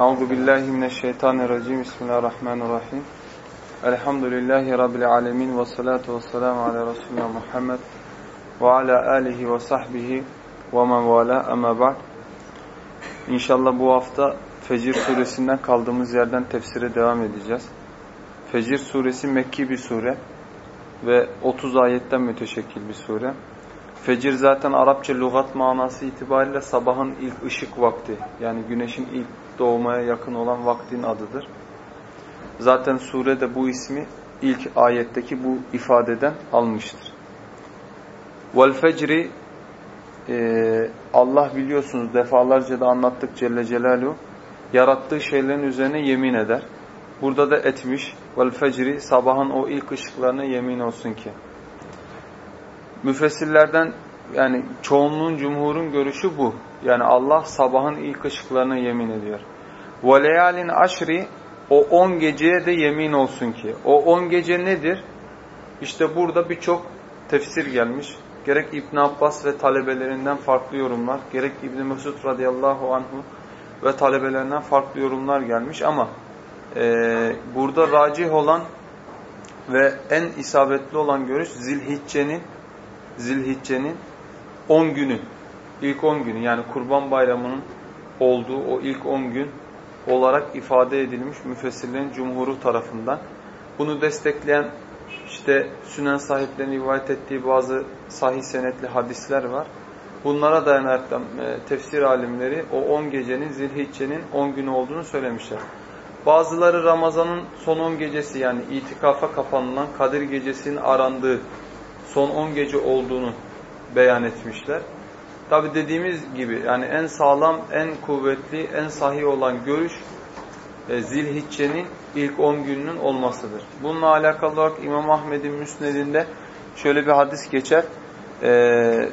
Euzu billahi mineşşeytanirracim. Bismillahirrahmanirrahim. Elhamdülillahi rabbil alamin ve salatu vesselamü ala resulina Muhammed ve ala alihi ve sahbihi ve men vala ama ba'd. İnşallah bu hafta Fecir suresinden kaldığımız yerden tefsire devam edeceğiz. Fecir suresi Mekki bir sure ve 30 ayetten müteşekkil bir sure. Fecir zaten Arapça lügat manası itibariyle sabahın ilk ışık vakti. Yani güneşin ilk doğmaya yakın olan vaktin adıdır. Zaten surede bu ismi ilk ayetteki bu ifadeden almıştır. Vel fecri e, Allah biliyorsunuz defalarca da anlattık Celle Celaluhu yarattığı şeylerin üzerine yemin eder. Burada da etmiş. Vel fecri sabahın o ilk ışıklarına yemin olsun ki Müfessirlerden yani çoğunluğun, cumhurun görüşü bu. Yani Allah sabahın ilk ışıklarına yemin ediyor. وَلَيَالٍ aşri O on geceye de yemin olsun ki. O on gece nedir? İşte burada birçok tefsir gelmiş. Gerek İbn Abbas ve talebelerinden farklı yorumlar, gerek İbn Mesud radıyallahu anhu ve talebelerinden farklı yorumlar gelmiş ama e, burada racih olan ve en isabetli olan görüş Zilhicce'nin Zilhicce'nin 10 günü, ilk 10 günü yani Kurban Bayramı'nın olduğu o ilk 10 gün olarak ifade edilmiş müfessirlerin cumhuru tarafından. Bunu destekleyen işte sünen sahiplerinin rivayet ettiği bazı sahih senetli hadisler var. Bunlara dayanarak da e, tefsir alimleri o 10 gecenin Zilhicce'nin 10 günü olduğunu söylemişler. Bazıları Ramazan'ın son 10 gecesi yani itikafa kapanılan Kadir gecesinin arandığı son 10 gece olduğunu beyan etmişler. Tabi dediğimiz gibi yani en sağlam, en kuvvetli, en sahih olan görüş e, Zilhicce'nin ilk 10 gününün olmasıdır. Bununla alakalı olarak İmam Ahmed'in müsnedinde şöyle bir hadis geçer. E,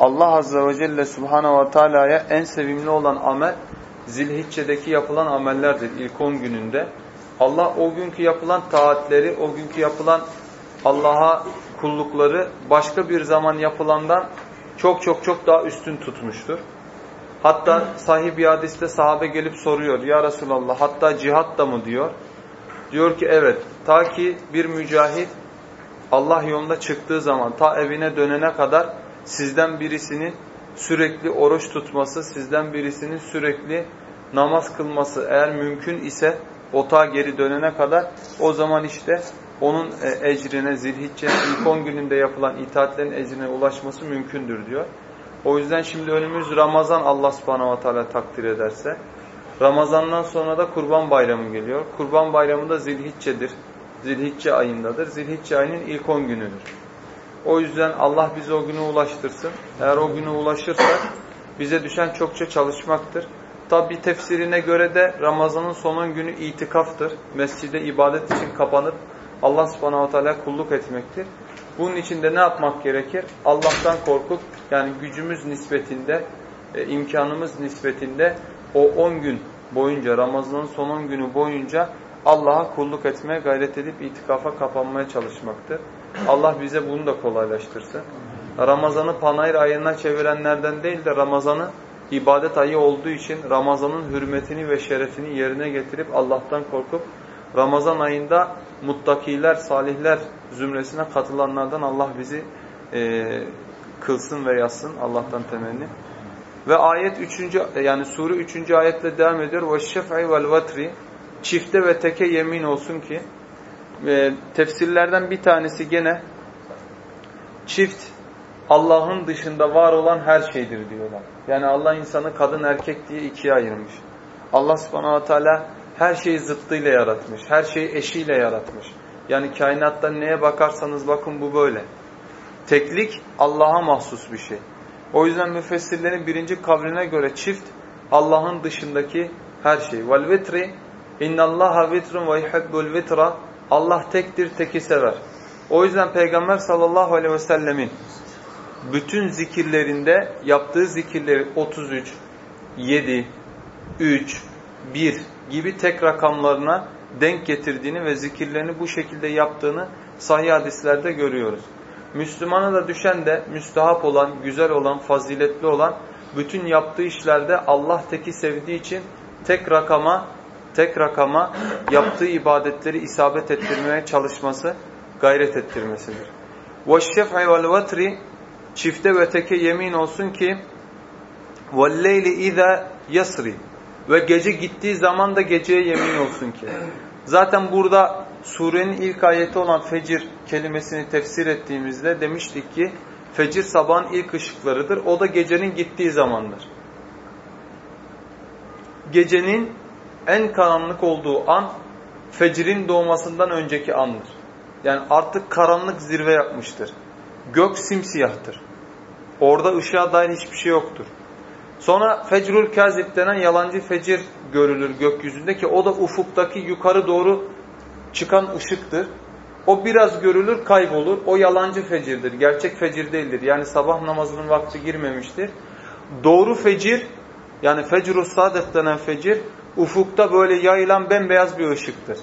Allah Azze ve Celle Subhanahu ve Teala'ya en sevimli olan amel Zilhicce'deki yapılan amellerdir ilk 10 gününde. Allah o günkü yapılan taatleri, o günkü yapılan Allah'a kullukları başka bir zaman yapılandan çok çok çok daha üstün tutmuştur. Hatta sahih bir hadiste sahabe gelip soruyor. Ya Resulallah hatta cihat da mı diyor. Diyor ki evet. Ta ki bir mücahit Allah yolunda çıktığı zaman ta evine dönene kadar sizden birisinin sürekli oruç tutması, sizden birisinin sürekli namaz kılması eğer mümkün ise otağa geri dönene kadar o zaman işte onun e, ecrine, zilhiccenin ilk 10 gününde yapılan itaatlerin ecrine ulaşması mümkündür diyor. O yüzden şimdi önümüz Ramazan Allah subhanahu wa ta'ala takdir ederse. Ramazandan sonra da Kurban Bayramı geliyor. Kurban Bayramı da zilhiccedir. Zilhicce ayındadır. Zilhicce ayının ilk 10 günüdür. O yüzden Allah bizi o güne ulaştırsın. Eğer o güne ulaşırsak bize düşen çokça çalışmaktır. Tabi tefsirine göre de Ramazan'ın son 10 günü itikaftır. Mescide ibadet için kapanıp Allah subhanahu teala kulluk etmektir. Bunun için de ne yapmak gerekir? Allah'tan korkup yani gücümüz nispetinde, e, imkanımız nispetinde o 10 gün boyunca, Ramazan'ın son 10 günü boyunca Allah'a kulluk etmeye gayret edip itikafa kapanmaya çalışmaktır. Allah bize bunu da kolaylaştırsın. Ramazan'ı panayır ayına çevirenlerden değil de Ramazan'ı ibadet ayı olduğu için Ramazan'ın hürmetini ve şerefini yerine getirip Allah'tan korkup Ramazan ayında muttakiler, salihler zümresine katılanlardan Allah bizi e, kılsın ve yazsın. Allah'tan temenni. Ve ayet 3. yani sure 3. ayetle devam ediyor. Vel vatri çifte ve teke yemin olsun ki e, tefsirlerden bir tanesi gene çift Allah'ın dışında var olan her şeydir diyorlar. Yani Allah insanı kadın erkek diye ikiye ayırmış. Allah subhanahu teala her şeyi zıttıyla yaratmış. Her şeyi eşiyle yaratmış. Yani kainatta neye bakarsanız bakın bu böyle. Teklik Allah'a mahsus bir şey. O yüzden müfessirlerin birinci kavline göre çift Allah'ın dışındaki her şey. Vel vitri innallaha vitrun ve yuhibbul Allah tektir, teki sever. O yüzden Peygamber sallallahu aleyhi ve sellemin bütün zikirlerinde yaptığı zikirleri 33, 7, 3, 1 gibi tek rakamlarına denk getirdiğini ve zikirlerini bu şekilde yaptığını sahih hadislerde görüyoruz. Müslümana da düşen de müstahap olan, güzel olan, faziletli olan bütün yaptığı işlerde Allah teki sevdiği için tek rakama tek rakama yaptığı ibadetleri isabet ettirmeye çalışması, gayret ettirmesidir. وَالشَّفْعِ وَالْوَتْرِ Çifte ve teke yemin olsun ki وَالْلَيْلِ اِذَا yasri ve gece gittiği zaman da geceye yemin olsun ki. Zaten burada surenin ilk ayeti olan fecir kelimesini tefsir ettiğimizde demiştik ki fecir sabahın ilk ışıklarıdır. O da gecenin gittiği zamandır. Gecenin en karanlık olduğu an fecrin doğmasından önceki andır. Yani artık karanlık zirve yapmıştır. Gök simsiyahtır. Orada ışığa dair hiçbir şey yoktur. Sonra fecrul kazip denen yalancı fecir görülür gökyüzünde ki o da ufuktaki yukarı doğru çıkan ışıktır. O biraz görülür kaybolur. O yalancı fecirdir. Gerçek fecir değildir. Yani sabah namazının vakti girmemiştir. Doğru fecir yani sadık denen fecir ufukta böyle yayılan bembeyaz bir ışıktır.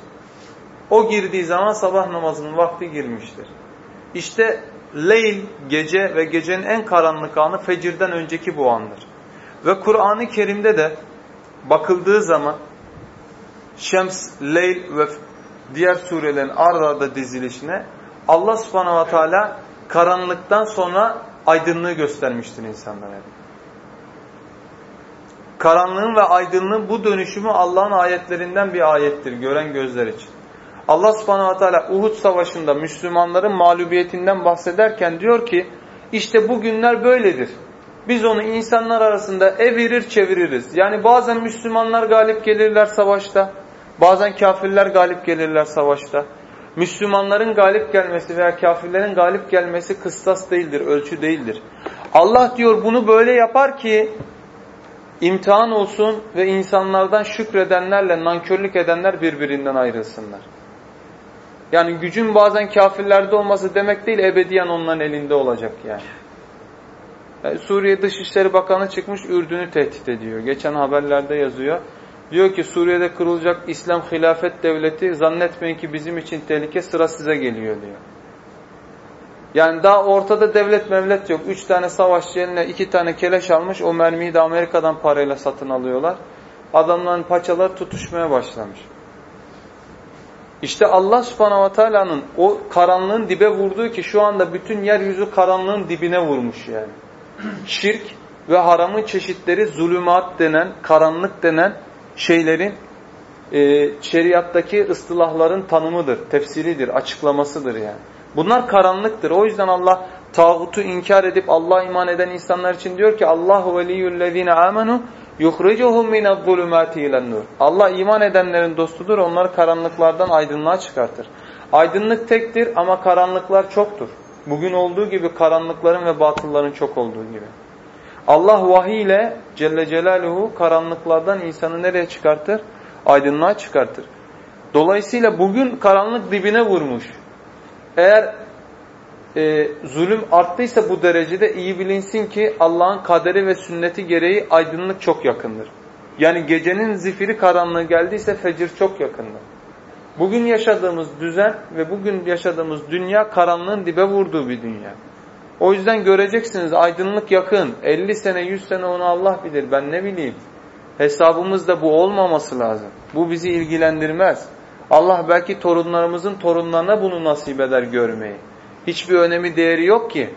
O girdiği zaman sabah namazının vakti girmiştir. İşte leyl gece ve gecenin en karanlık anı fecirden önceki bu andır. Ve Kur'an-ı Kerim'de de bakıldığı zaman Şems, Leyl ve diğer surelerin arda arda dizilişine Allah subhanahu ve teala karanlıktan sonra aydınlığı göstermiştir insanlara. Karanlığın ve aydınlığın bu dönüşümü Allah'ın ayetlerinden bir ayettir gören gözler için. Allah subhanahu ve teala Uhud savaşında Müslümanların mağlubiyetinden bahsederken diyor ki işte bu günler böyledir. Biz onu insanlar arasında evirir çeviririz. Yani bazen Müslümanlar galip gelirler savaşta. Bazen kafirler galip gelirler savaşta. Müslümanların galip gelmesi veya kafirlerin galip gelmesi kıstas değildir, ölçü değildir. Allah diyor bunu böyle yapar ki imtihan olsun ve insanlardan şükredenlerle nankörlük edenler birbirinden ayrılsınlar. Yani gücün bazen kafirlerde olması demek değil, ebediyen onların elinde olacak yani. Yani Suriye Dışişleri Bakanı çıkmış Ürdün'ü tehdit ediyor. Geçen haberlerde yazıyor. Diyor ki Suriye'de kırılacak İslam hilafet devleti zannetmeyin ki bizim için tehlike sıra size geliyor diyor. Yani daha ortada devlet mevlet yok. Üç tane savaşçı eline iki tane keleş almış. O mermiyi de Amerika'dan parayla satın alıyorlar. Adamların paçalar tutuşmaya başlamış. İşte Allah subhanahu ve teala'nın o karanlığın dibe vurduğu ki şu anda bütün yeryüzü karanlığın dibine vurmuş yani. Şirk ve haramın çeşitleri zulümat denen, karanlık denen şeylerin e, şeriattaki ıstılahların tanımıdır, tefsiridir, açıklamasıdır yani. Bunlar karanlıktır. O yüzden Allah tağutu inkar edip Allah'a iman eden insanlar için diyor ki Allahu veliyyullezine amenu yukhricuhum minez-zulumati ilen-nur. Allah iman edenlerin dostudur. Onları karanlıklardan aydınlığa çıkartır. Aydınlık tektir ama karanlıklar çoktur. Bugün olduğu gibi karanlıkların ve batılların çok olduğu gibi. Allah vahiy ile Celle Celaluhu karanlıklardan insanı nereye çıkartır? Aydınlığa çıkartır. Dolayısıyla bugün karanlık dibine vurmuş. Eğer e, zulüm arttıysa bu derecede iyi bilinsin ki Allah'ın kaderi ve sünneti gereği aydınlık çok yakındır. Yani gecenin zifiri karanlığı geldiyse fecir çok yakındır. Bugün yaşadığımız düzen ve bugün yaşadığımız dünya karanlığın dibe vurduğu bir dünya. O yüzden göreceksiniz aydınlık yakın. 50 sene 100 sene onu Allah bilir ben ne bileyim. Hesabımızda bu olmaması lazım. Bu bizi ilgilendirmez. Allah belki torunlarımızın torunlarına bunu nasip eder görmeyi. Hiçbir önemi değeri yok ki.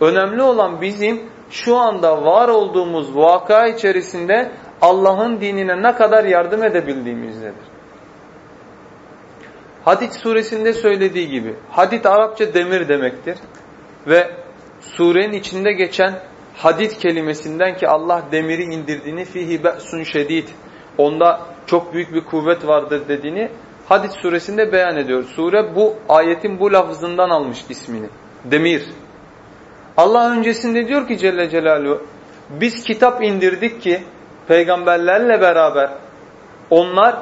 Önemli olan bizim şu anda var olduğumuz vaka içerisinde Allah'ın dinine ne kadar yardım edebildiğimizdedir. Hadid suresinde söylediği gibi, hadid Arapça demir demektir. Ve surenin içinde geçen hadid kelimesinden ki Allah demiri indirdiğini fihi be'sun şedid, onda çok büyük bir kuvvet vardır dediğini Hadid suresinde beyan ediyor. Sure bu ayetin bu lafzından almış ismini. Demir. Allah öncesinde diyor ki Celle Celaluhu biz kitap indirdik ki peygamberlerle beraber onlar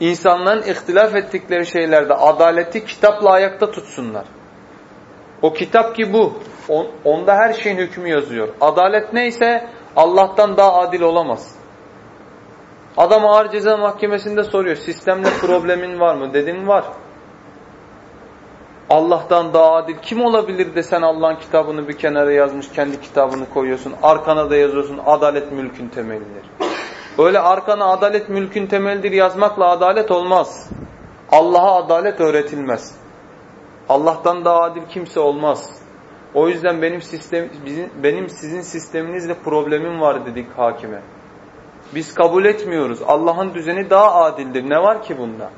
insanların ihtilaf ettikleri şeylerde adaleti kitapla ayakta tutsunlar. O kitap ki bu. onda her şeyin hükmü yazıyor. Adalet neyse Allah'tan daha adil olamaz. Adam ağır ceza mahkemesinde soruyor. Sistemle problemin var mı? Dedim var. Allah'tan daha adil kim olabilir de sen Allah'ın kitabını bir kenara yazmış kendi kitabını koyuyorsun. Arkana da yazıyorsun adalet mülkün temelidir. Öyle arkana adalet mülkün temelidir yazmakla adalet olmaz. Allah'a adalet öğretilmez. Allah'tan daha adil kimse olmaz. O yüzden benim sistem bizim, benim sizin sisteminizle problemim var dedik hakime. Biz kabul etmiyoruz. Allah'ın düzeni daha adildir. Ne var ki bunda?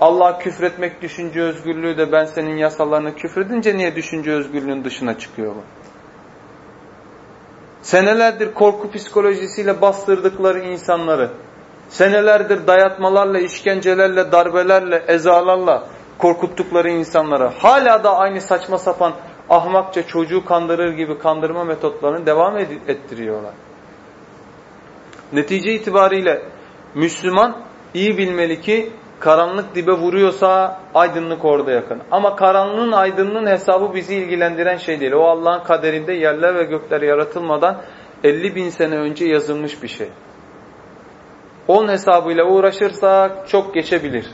Allah küfretmek düşünce özgürlüğü de ben senin yasalarını küfredince niye düşünce özgürlüğünün dışına çıkıyor bu? Senelerdir korku psikolojisiyle bastırdıkları insanları, senelerdir dayatmalarla, işkencelerle, darbelerle, ezalarla korkuttukları insanlara hala da aynı saçma sapan ahmakça çocuğu kandırır gibi kandırma metotlarını devam ettiriyorlar. Netice itibariyle Müslüman iyi bilmeli ki karanlık dibe vuruyorsa aydınlık orada yakın. Ama karanlığın aydınlığın hesabı bizi ilgilendiren şey değil. O Allah'ın kaderinde yerler ve gökler yaratılmadan 50 bin sene önce yazılmış bir şey. Onun hesabıyla uğraşırsak çok geçebilir.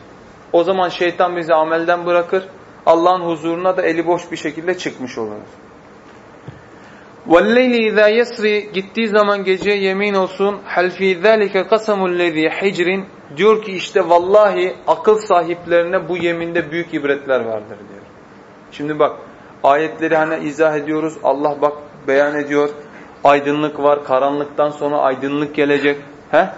O zaman şeytan bizi amelden bırakır. Allah'ın huzuruna da eli boş bir şekilde çıkmış oluruz. وَاللَّيْلِ اِذَا يَسْرِ Gittiği zaman geceye yemin olsun. هَلْ ف۪ي ذَٰلِكَ قَسَمُ الَّذ۪ي حِجْرٍ Diyor ki işte vallahi akıl sahiplerine bu yeminde büyük ibretler vardır diyor. Şimdi bak ayetleri hani izah ediyoruz. Allah bak beyan ediyor. Aydınlık var. Karanlıktan sonra aydınlık gelecek. He?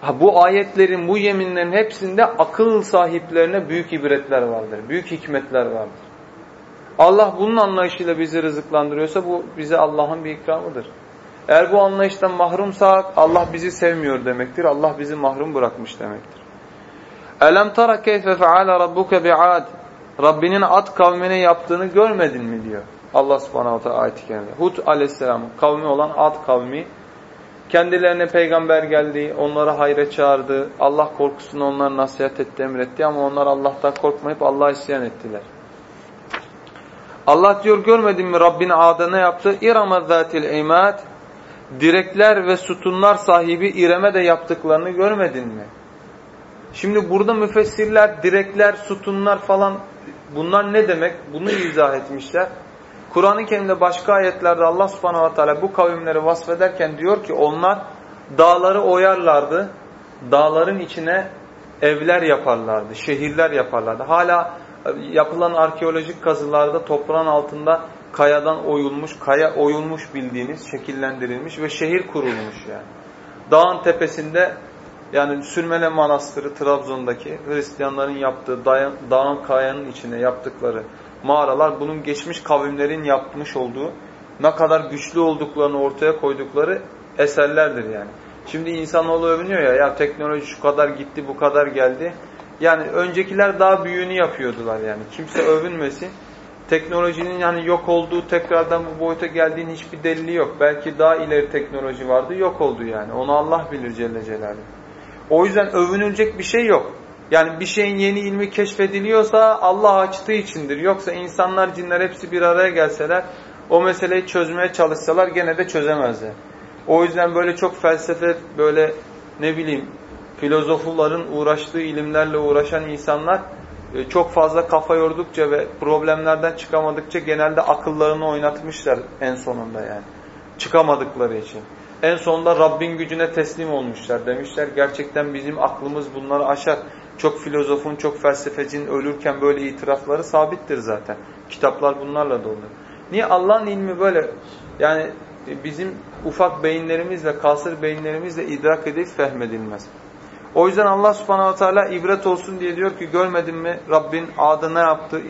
Ha, bu ayetlerin, bu yeminlerin hepsinde akıl sahiplerine büyük ibretler vardır. Büyük hikmetler vardır. Allah bunun anlayışıyla bizi rızıklandırıyorsa bu bize Allah'ın bir ikramıdır. Eğer bu anlayıştan mahrumsak Allah bizi sevmiyor demektir. Allah bizi mahrum bırakmış demektir. Elem tara keyfe feala rabbuke bi'ad. Rabbinin Ad kavmine yaptığını görmedin mi diyor. Allah subhanahu teala ayet-i kerimde. Hud aleyhisselam kavmi olan Ad kavmi kendilerine peygamber geldi, onlara hayra çağırdı. Allah korkusunu onlara nasihat etti, emretti ama onlar Allah'tan korkmayıp Allah'a isyan ettiler. Allah diyor görmedin mi Rabbin Ad'a ne yaptı? İrama zatil imad direkler ve sütunlar sahibi İrem'e de yaptıklarını görmedin mi? Şimdi burada müfessirler, direkler, sütunlar falan bunlar ne demek? Bunu izah etmişler. Kur'an-ı Kerim'de başka ayetlerde Allah subhanahu wa ta'ala bu kavimleri vasfederken diyor ki onlar dağları oyarlardı. Dağların içine evler yaparlardı, şehirler yaparlardı. Hala yapılan arkeolojik kazılarda toprağın altında kayadan oyulmuş, kaya oyulmuş bildiğiniz, şekillendirilmiş ve şehir kurulmuş yani. Dağın tepesinde yani Sürmene Manastırı Trabzon'daki Hristiyanların yaptığı dağın kayanın içine yaptıkları mağaralar bunun geçmiş kavimlerin yapmış olduğu ne kadar güçlü olduklarını ortaya koydukları eserlerdir yani. Şimdi insanoğlu övünüyor ya ya teknoloji şu kadar gitti bu kadar geldi. Yani öncekiler daha büyüğünü yapıyordular yani. Kimse övünmesin teknolojinin yani yok olduğu tekrardan bu boyuta geldiğin hiçbir delili yok. Belki daha ileri teknoloji vardı yok oldu yani. Onu Allah bilir Celle Celaluhu. O yüzden övünülecek bir şey yok. Yani bir şeyin yeni ilmi keşfediliyorsa Allah açtığı içindir. Yoksa insanlar, cinler hepsi bir araya gelseler o meseleyi çözmeye çalışsalar gene de çözemezler. O yüzden böyle çok felsefe böyle ne bileyim filozofların uğraştığı ilimlerle uğraşan insanlar e, çok fazla kafa yordukça ve problemlerden çıkamadıkça genelde akıllarını oynatmışlar en sonunda yani. Çıkamadıkları için. En sonunda Rabbin gücüne teslim olmuşlar. Demişler gerçekten bizim aklımız bunları aşar. Çok filozofun, çok felsefecinin ölürken böyle itirafları sabittir zaten. Kitaplar bunlarla dolu. Niye? Allah'ın ilmi böyle yani bizim ufak beyinlerimizle, kasır beyinlerimizle idrak edip fehmedilmez. O yüzden Allah subhanahu teala ibret olsun diye diyor ki görmedin mi Rabbin adına yaptı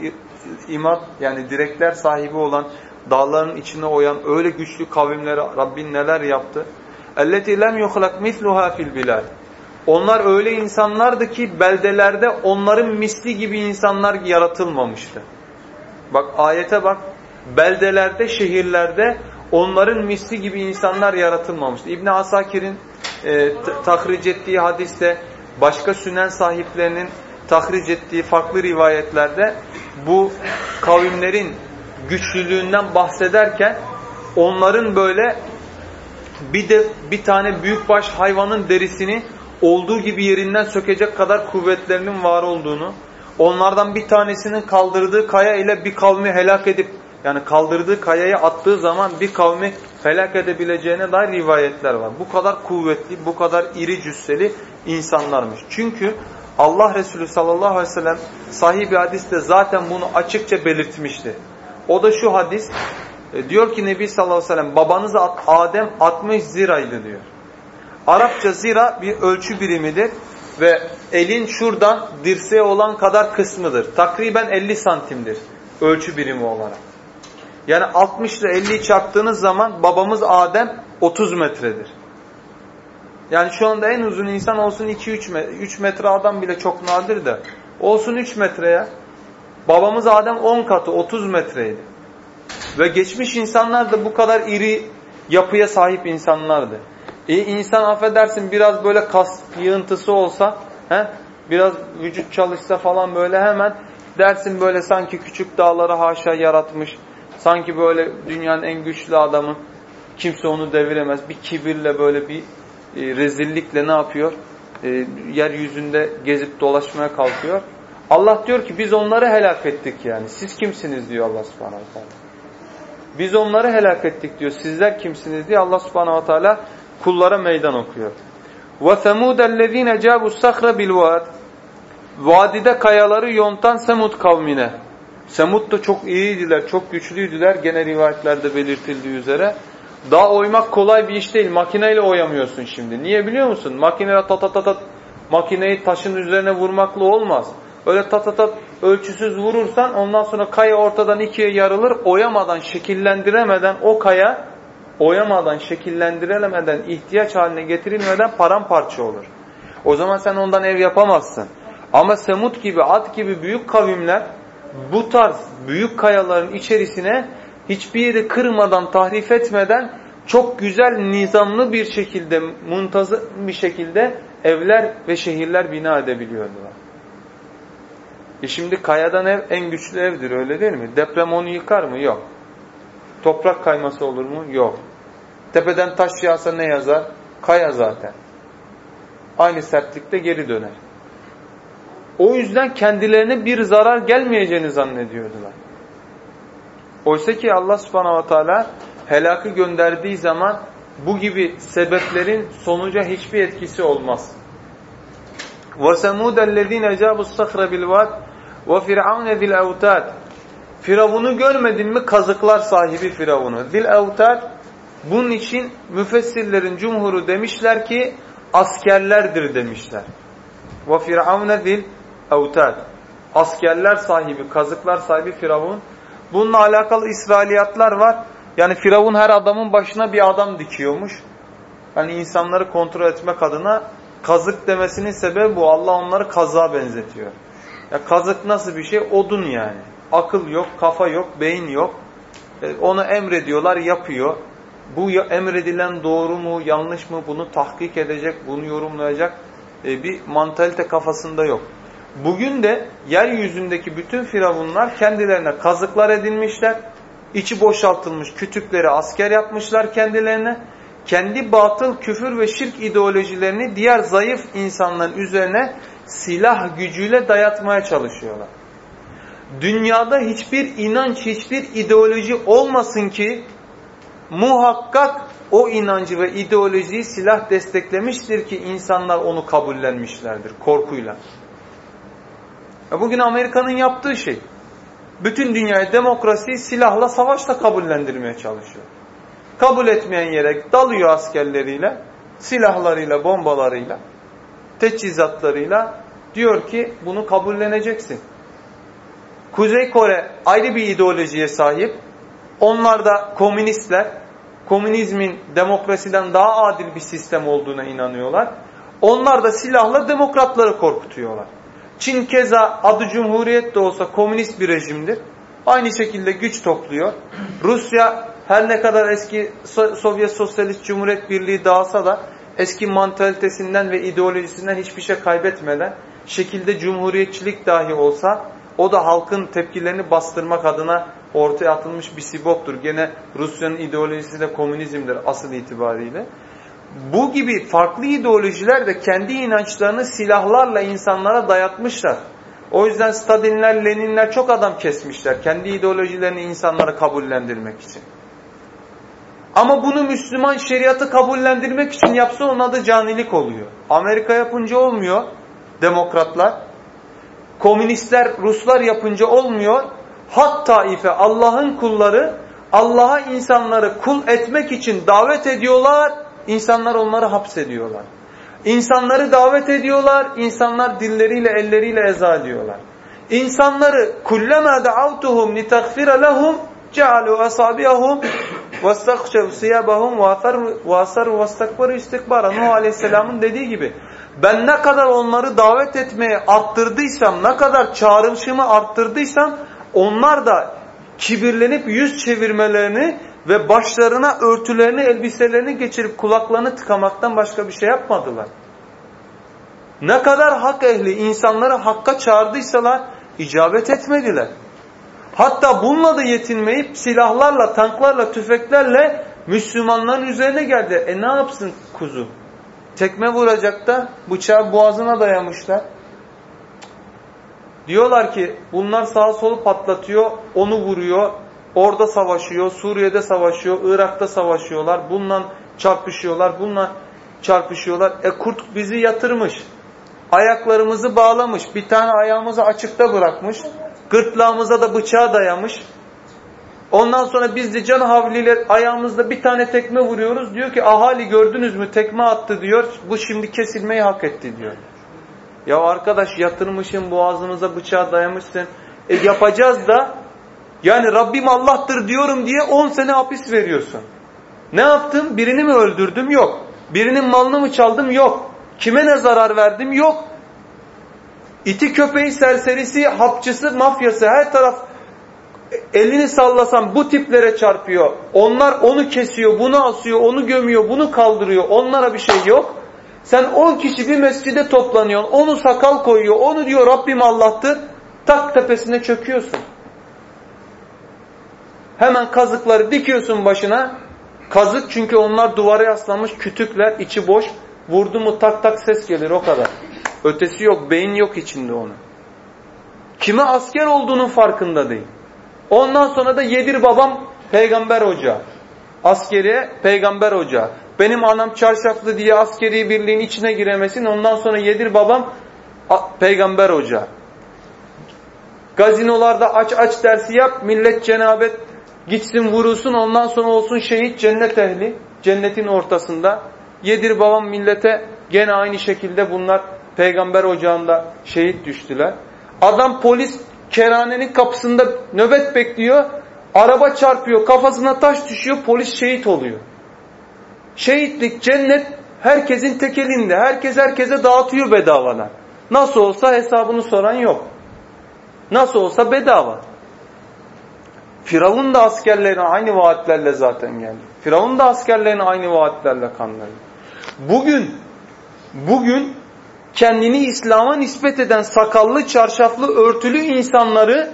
imat yani direkler sahibi olan dağların içine oyan öyle güçlü kavimlere Rabbin neler yaptı? اَلَّتِي لَمْ يُخْلَقْ مِثْلُهَا fil bilad. Onlar öyle insanlardı ki beldelerde onların misli gibi insanlar yaratılmamıştı. Bak ayete bak. Beldelerde, şehirlerde onların misli gibi insanlar yaratılmamıştı. İbn Asakir'in e, tahric ettiği hadiste başka sünen sahiplerinin tahric ettiği farklı rivayetlerde bu kavimlerin güçlülüğünden bahsederken onların böyle bir de bir tane büyükbaş hayvanın derisini olduğu gibi yerinden sökecek kadar kuvvetlerinin var olduğunu, onlardan bir tanesinin kaldırdığı kaya ile bir kavmi helak edip yani kaldırdığı kayayı attığı zaman bir kavmi felak edebileceğine dair rivayetler var. Bu kadar kuvvetli, bu kadar iri cüsseli insanlarmış. Çünkü Allah Resulü sallallahu aleyhi ve sellem sahih bir hadiste zaten bunu açıkça belirtmişti. O da şu hadis, e, diyor ki Nebi sallallahu aleyhi ve sellem babanız Adem 60 ziraydı diyor. Arapça zira bir ölçü birimidir ve elin şuradan dirseğe olan kadar kısmıdır. Takriben 50 santimdir ölçü birimi olarak. Yani 60 ile 50'yi çarptığınız zaman babamız Adem 30 metredir. Yani şu anda en uzun insan olsun 2-3 metre, 3 metre adam bile çok nadir de. Olsun 3 metreye. Babamız Adem 10 katı 30 metreydi. Ve geçmiş insanlar da bu kadar iri yapıya sahip insanlardı. E insan affedersin biraz böyle kas yığıntısı olsa, he, biraz vücut çalışsa falan böyle hemen dersin böyle sanki küçük dağları haşa yaratmış. Sanki böyle dünyanın en güçlü adamı. Kimse onu deviremez. Bir kibirle böyle bir e, rezillikle ne yapıyor? E, yeryüzünde gezip dolaşmaya kalkıyor. Allah diyor ki biz onları helak ettik yani. Siz kimsiniz diyor Allah subhanahu teala. Biz onları helak ettik diyor. Sizler kimsiniz diye Allah subhanahu teala kullara meydan okuyor. وَثَمُودَ الَّذ۪ينَ جَابُوا السَّخْرَ بِالْوَادِ Vadide kayaları yontan Semud kavmine. Semud da çok iyiydiler, çok güçlüydüler. Gene rivayetlerde belirtildiği üzere. Dağ oymak kolay bir iş değil. Makineyle oyamıyorsun şimdi. Niye biliyor musun? Makineyle tat tat tat makineyi taşın üzerine vurmakla olmaz. Öyle tat tat tat ölçüsüz vurursan ondan sonra kaya ortadan ikiye yarılır. Oyamadan, şekillendiremeden o kaya oyamadan, şekillendiremeden, ihtiyaç haline getirilmeden paramparça olur. O zaman sen ondan ev yapamazsın. Ama Semut gibi, Ad gibi büyük kavimler bu tarz büyük kayaların içerisine hiçbir yeri kırmadan, tahrif etmeden çok güzel, nizamlı bir şekilde, muntazı bir şekilde evler ve şehirler bina edebiliyordular. E şimdi kayadan ev en güçlü evdir öyle değil mi? Deprem onu yıkar mı? Yok. Toprak kayması olur mu? Yok. Tepeden taş yağsa ne yazar? Kaya zaten. Aynı sertlikte geri döner. O yüzden kendilerine bir zarar gelmeyeceğini zannediyordular. Oysa ki Allah subhanahu wa ta'ala helakı gönderdiği zaman bu gibi sebeplerin sonuca hiçbir etkisi olmaz. وَسَمُودَ الَّذ۪ينَ جَابُوا الصَّخْرَ بِالْوَادِ وَفِرْعَوْنَ ذِي الْاَوْتَادِ Firavun'u görmedin mi kazıklar sahibi Firavun'u. Zil evtad bunun için müfessirlerin cumhuru demişler ki askerlerdir demişler. Ve firavune zil evtad. Askerler sahibi, kazıklar sahibi Firavun. Bununla alakalı İsrailiyatlar var. Yani Firavun her adamın başına bir adam dikiyormuş. Yani insanları kontrol etmek adına kazık demesinin sebebi bu. Allah onları kazığa benzetiyor. Ya kazık nasıl bir şey? Odun yani. Akıl yok, kafa yok, beyin yok. E, onu emrediyorlar, yapıyor. Bu emredilen doğru mu, yanlış mı bunu tahkik edecek, bunu yorumlayacak e, bir mantalite kafasında yok. Bugün de yeryüzündeki bütün firavunlar kendilerine kazıklar edinmişler. içi boşaltılmış kütükleri asker yapmışlar kendilerine. Kendi batıl, küfür ve şirk ideolojilerini diğer zayıf insanların üzerine silah gücüyle dayatmaya çalışıyorlar. Dünyada hiçbir inanç, hiçbir ideoloji olmasın ki muhakkak o inancı ve ideolojiyi silah desteklemiştir ki insanlar onu kabullenmişlerdir korkuyla. Bugün Amerika'nın yaptığı şey. Bütün dünyayı demokrasiyi silahla, savaşla kabullendirmeye çalışıyor. Kabul etmeyen yere dalıyor askerleriyle, silahlarıyla, bombalarıyla, teçhizatlarıyla diyor ki bunu kabulleneceksin. Kuzey Kore ayrı bir ideolojiye sahip. Onlar da komünistler. Komünizmin demokrasiden daha adil bir sistem olduğuna inanıyorlar. Onlar da silahla demokratları korkutuyorlar. Çin keza adı cumhuriyet de olsa komünist bir rejimdir. Aynı şekilde güç topluyor. Rusya her ne kadar eski Sovyet Sosyalist Cumhuriyet Birliği dağılsa da eski mantalitesinden ve ideolojisinden hiçbir şey kaybetmeden şekilde cumhuriyetçilik dahi olsa o da halkın tepkilerini bastırmak adına ortaya atılmış bir siboptur. Gene Rusya'nın ideolojisi de komünizmdir asıl itibariyle. Bu gibi farklı ideolojiler de kendi inançlarını silahlarla insanlara dayatmışlar. O yüzden Stalinler, Leninler çok adam kesmişler. Kendi ideolojilerini insanlara kabullendirmek için. Ama bunu Müslüman şeriatı kabullendirmek için yapsa onun adı canilik oluyor. Amerika yapınca olmuyor demokratlar. Komünistler, Ruslar yapınca olmuyor. Hak taife Allah'ın kulları Allah'a insanları kul etmek için davet ediyorlar. İnsanlar onları hapsediyorlar. İnsanları davet ediyorlar. insanlar dilleriyle elleriyle eza ediyorlar. İnsanları kullama da'avtuhum litaghfira lahum cealu asabiahum vestakşev siyabahum ve asaru vestakbaru istikbara. Nuh Aleyhisselam'ın dediği gibi ben ne kadar onları davet etmeye arttırdıysam, ne kadar çağrışımı arttırdıysam onlar da kibirlenip yüz çevirmelerini ve başlarına örtülerini, elbiselerini geçirip kulaklarını tıkamaktan başka bir şey yapmadılar. Ne kadar hak ehli insanları hakka çağırdıysalar icabet etmediler. Hatta bununla da yetinmeyip silahlarla, tanklarla, tüfeklerle Müslümanların üzerine geldi. E ne yapsın kuzu? Tekme vuracak da bıçağı boğazına dayamışlar. Diyorlar ki bunlar sağa solu patlatıyor, onu vuruyor, orada savaşıyor, Suriye'de savaşıyor, Irak'ta savaşıyorlar, bununla çarpışıyorlar, bununla çarpışıyorlar. E kurt bizi yatırmış, ayaklarımızı bağlamış, bir tane ayağımızı açıkta bırakmış, gırtlağımıza da bıçağı dayamış. Ondan sonra biz de can havliyle ayağımızda bir tane tekme vuruyoruz. Diyor ki ahali gördünüz mü tekme attı diyor. Bu şimdi kesilmeyi hak etti diyor. Ya arkadaş yatırmışsın boğazımıza bıçağı dayamışsın. E yapacağız da yani Rabbim Allah'tır diyorum diye 10 sene hapis veriyorsun. Ne yaptım? Birini mi öldürdüm? Yok. Birinin malını mı çaldım? Yok. Kime ne zarar verdim? Yok. İti köpeği serserisi, hapçısı, mafyası her taraf elini sallasam bu tiplere çarpıyor. Onlar onu kesiyor, bunu asıyor, onu gömüyor, bunu kaldırıyor. Onlara bir şey yok. Sen 10 kişi bir mescide toplanıyorsun. Onu sakal koyuyor. Onu diyor Rabbim Allah'tır. Tak tepesine çöküyorsun. Hemen kazıkları dikiyorsun başına. Kazık çünkü onlar duvara yaslanmış kütükler içi boş. Vurdu mu tak tak ses gelir o kadar. Ötesi yok beyin yok içinde onun. Kime asker olduğunun farkında değil. Ondan sonra da yedir babam peygamber hoca. Askeriye peygamber hoca. Benim anam çarşaflı diye askeri birliğin içine giremesin. Ondan sonra yedir babam peygamber hoca. Gazinolarda aç aç dersi yap. Millet cenabet gitsin vurulsun. Ondan sonra olsun şehit cennet ehli. Cennetin ortasında. Yedir babam millete gene aynı şekilde bunlar peygamber ocağında şehit düştüler. Adam polis kerhanenin kapısında nöbet bekliyor. Araba çarpıyor, kafasına taş düşüyor, polis şehit oluyor. Şehitlik, cennet herkesin tek elinde. Herkes herkese dağıtıyor bedavadan. Nasıl olsa hesabını soran yok. Nasıl olsa bedava. Firavun da askerlerine aynı vaatlerle zaten geldi. Firavun da askerlerine aynı vaatlerle kanlardı. Bugün, bugün kendini İslam'a nispet eden sakallı, çarşaflı, örtülü insanları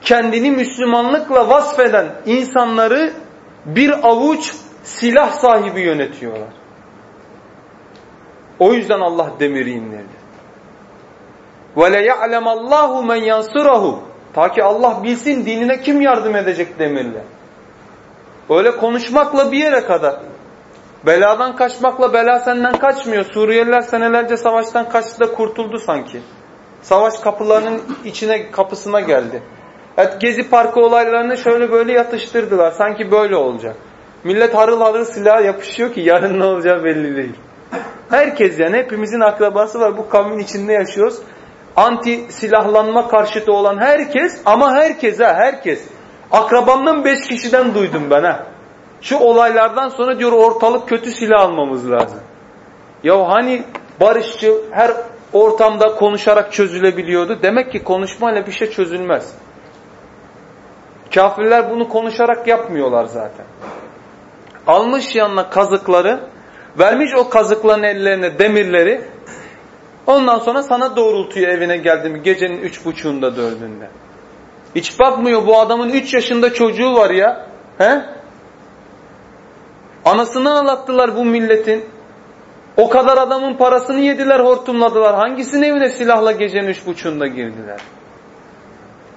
kendini Müslümanlıkla vasfeden insanları bir avuç silah sahibi yönetiyorlar. O yüzden Allah demiri indirdi. وَلَيَعْلَمَ اللّٰهُ مَنْ يَنْصُرَهُ Ta ki Allah bilsin dinine kim yardım edecek demirle. Öyle konuşmakla bir yere kadar. Beladan kaçmakla bela senden kaçmıyor. Suriyeliler senelerce savaştan kaçtı da kurtuldu sanki. Savaş kapılarının içine kapısına geldi. Evet, Gezi Parkı olaylarını şöyle böyle yatıştırdılar. Sanki böyle olacak. Millet harıl harıl silah yapışıyor ki yarın ne olacağı belli değil. Herkes yani hepimizin akrabası var. Bu kavmin içinde yaşıyoruz. Anti silahlanma karşıtı olan herkes ama herkes ha herkes. Akrabamdan beş kişiden duydum ben ha. Şu olaylardan sonra diyor ortalık kötü silah almamız lazım. Ya hani barışçı her ortamda konuşarak çözülebiliyordu. Demek ki konuşmayla bir şey çözülmez. Kafirler bunu konuşarak yapmıyorlar zaten. Almış yanına kazıkları, vermiş o kazıkların ellerine demirleri, ondan sonra sana doğrultuyor evine geldi mi gecenin üç buçuğunda dördünde. Hiç bakmıyor bu adamın üç yaşında çocuğu var ya. He? Anasını ağlattılar bu milletin. O kadar adamın parasını yediler, hortumladılar. Hangisinin evine silahla gecenin üç buçuğunda girdiler?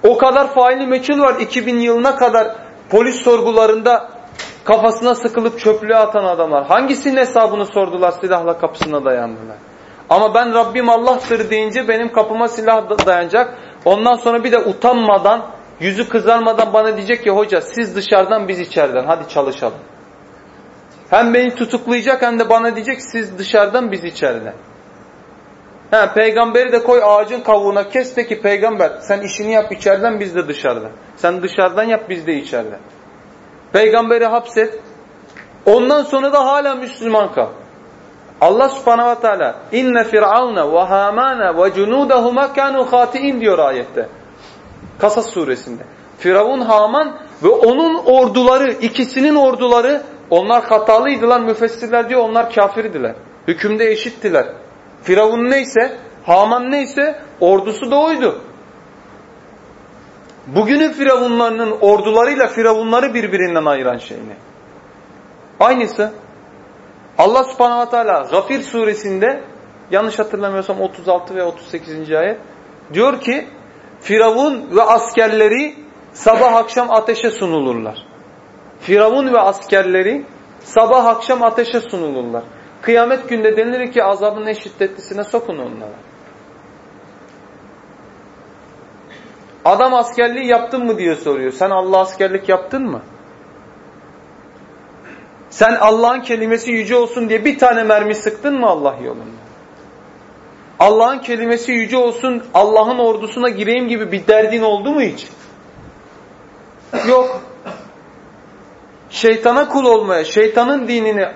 O kadar faili meçhul var 2000 yılına kadar polis sorgularında kafasına sıkılıp çöplüğe atan adamlar. Hangisinin hesabını sordular silahla kapısına dayandılar. Ama ben Rabbim Allah'tır deyince benim kapıma silah dayanacak. Ondan sonra bir de utanmadan, yüzü kızarmadan bana diyecek ki hoca siz dışarıdan biz içeriden hadi çalışalım. Hem beni tutuklayacak hem de bana diyecek siz dışarıdan biz içeriden. He, peygamberi de koy ağacın kavuğuna kes de ki peygamber sen işini yap içeriden biz de dışarıdan. Sen dışarıdan yap biz de içeriden. Peygamberi hapset. Ondan sonra da hala Müslüman kal. Allah subhanahu ve teala inne firavne ve hamane ve cunudahuma kanu hatiin diyor ayette. Kasas suresinde. Firavun, Haman ve onun orduları, ikisinin orduları onlar hatalıydılar. Müfessirler diyor onlar kafirdiler. Hükümde eşittiler. Firavun neyse, Haman neyse ordusu da oydu. Bugünün firavunlarının ordularıyla firavunları birbirinden ayıran şey ne? Aynısı. Allah subhanahu wa ta'ala Gafir suresinde yanlış hatırlamıyorsam 36 ve 38. ayet diyor ki Firavun ve askerleri sabah akşam ateşe sunulurlar. Firavun ve askerleri sabah akşam ateşe sunulurlar. Kıyamet günde denilir ki azabın en şiddetlisine sokun onlara. Adam askerliği yaptın mı diye soruyor. Sen Allah askerlik yaptın mı? Sen Allah'ın kelimesi yüce olsun diye bir tane mermi sıktın mı Allah yolunda? Allah'ın kelimesi yüce olsun, Allah'ın ordusuna gireyim gibi bir derdin oldu mu hiç? Yok. Şeytana kul olmaya, şeytanın dinini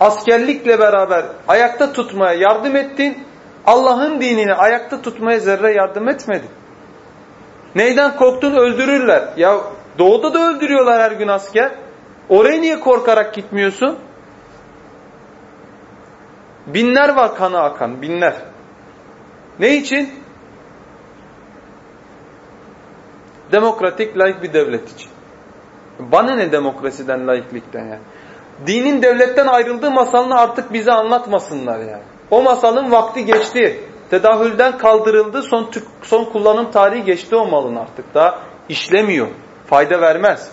askerlikle beraber ayakta tutmaya yardım ettin. Allah'ın dinini ayakta tutmaya zerre yardım etmedin. Neyden korktun? Öldürürler. Ya doğuda da öldürüyorlar her gün asker. Oraya niye korkarak gitmiyorsun? Binler var kanı akan, binler. Ne için? Demokratik, layık bir devlet için. Bana ne demokrasiden, layıklıktan yani. Dinin devletten ayrıldığı masalını artık bize anlatmasınlar yani. O masalın vakti geçti. Tedahülden kaldırıldı. Son, son kullanım tarihi geçti o malın artık. Daha işlemiyor. Fayda vermez.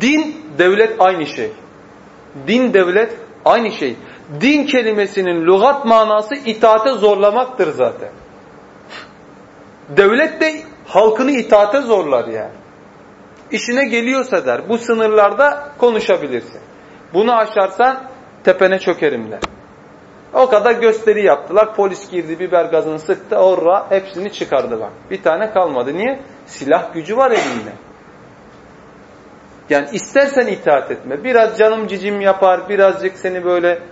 Din, devlet aynı şey. Din, devlet aynı şey. Din kelimesinin lügat manası itaate zorlamaktır zaten. Devlet de halkını itaate zorlar yani. İşine geliyorsa der. Bu sınırlarda konuşabilirsin. Bunu aşarsan tepene çökerim der. O kadar gösteri yaptılar. Polis girdi biber gazını sıktı. Orra hepsini çıkardı bak. Bir tane kalmadı. Niye? Silah gücü var elinde. Yani istersen itaat etme. Biraz canım cicim yapar. Birazcık seni böyle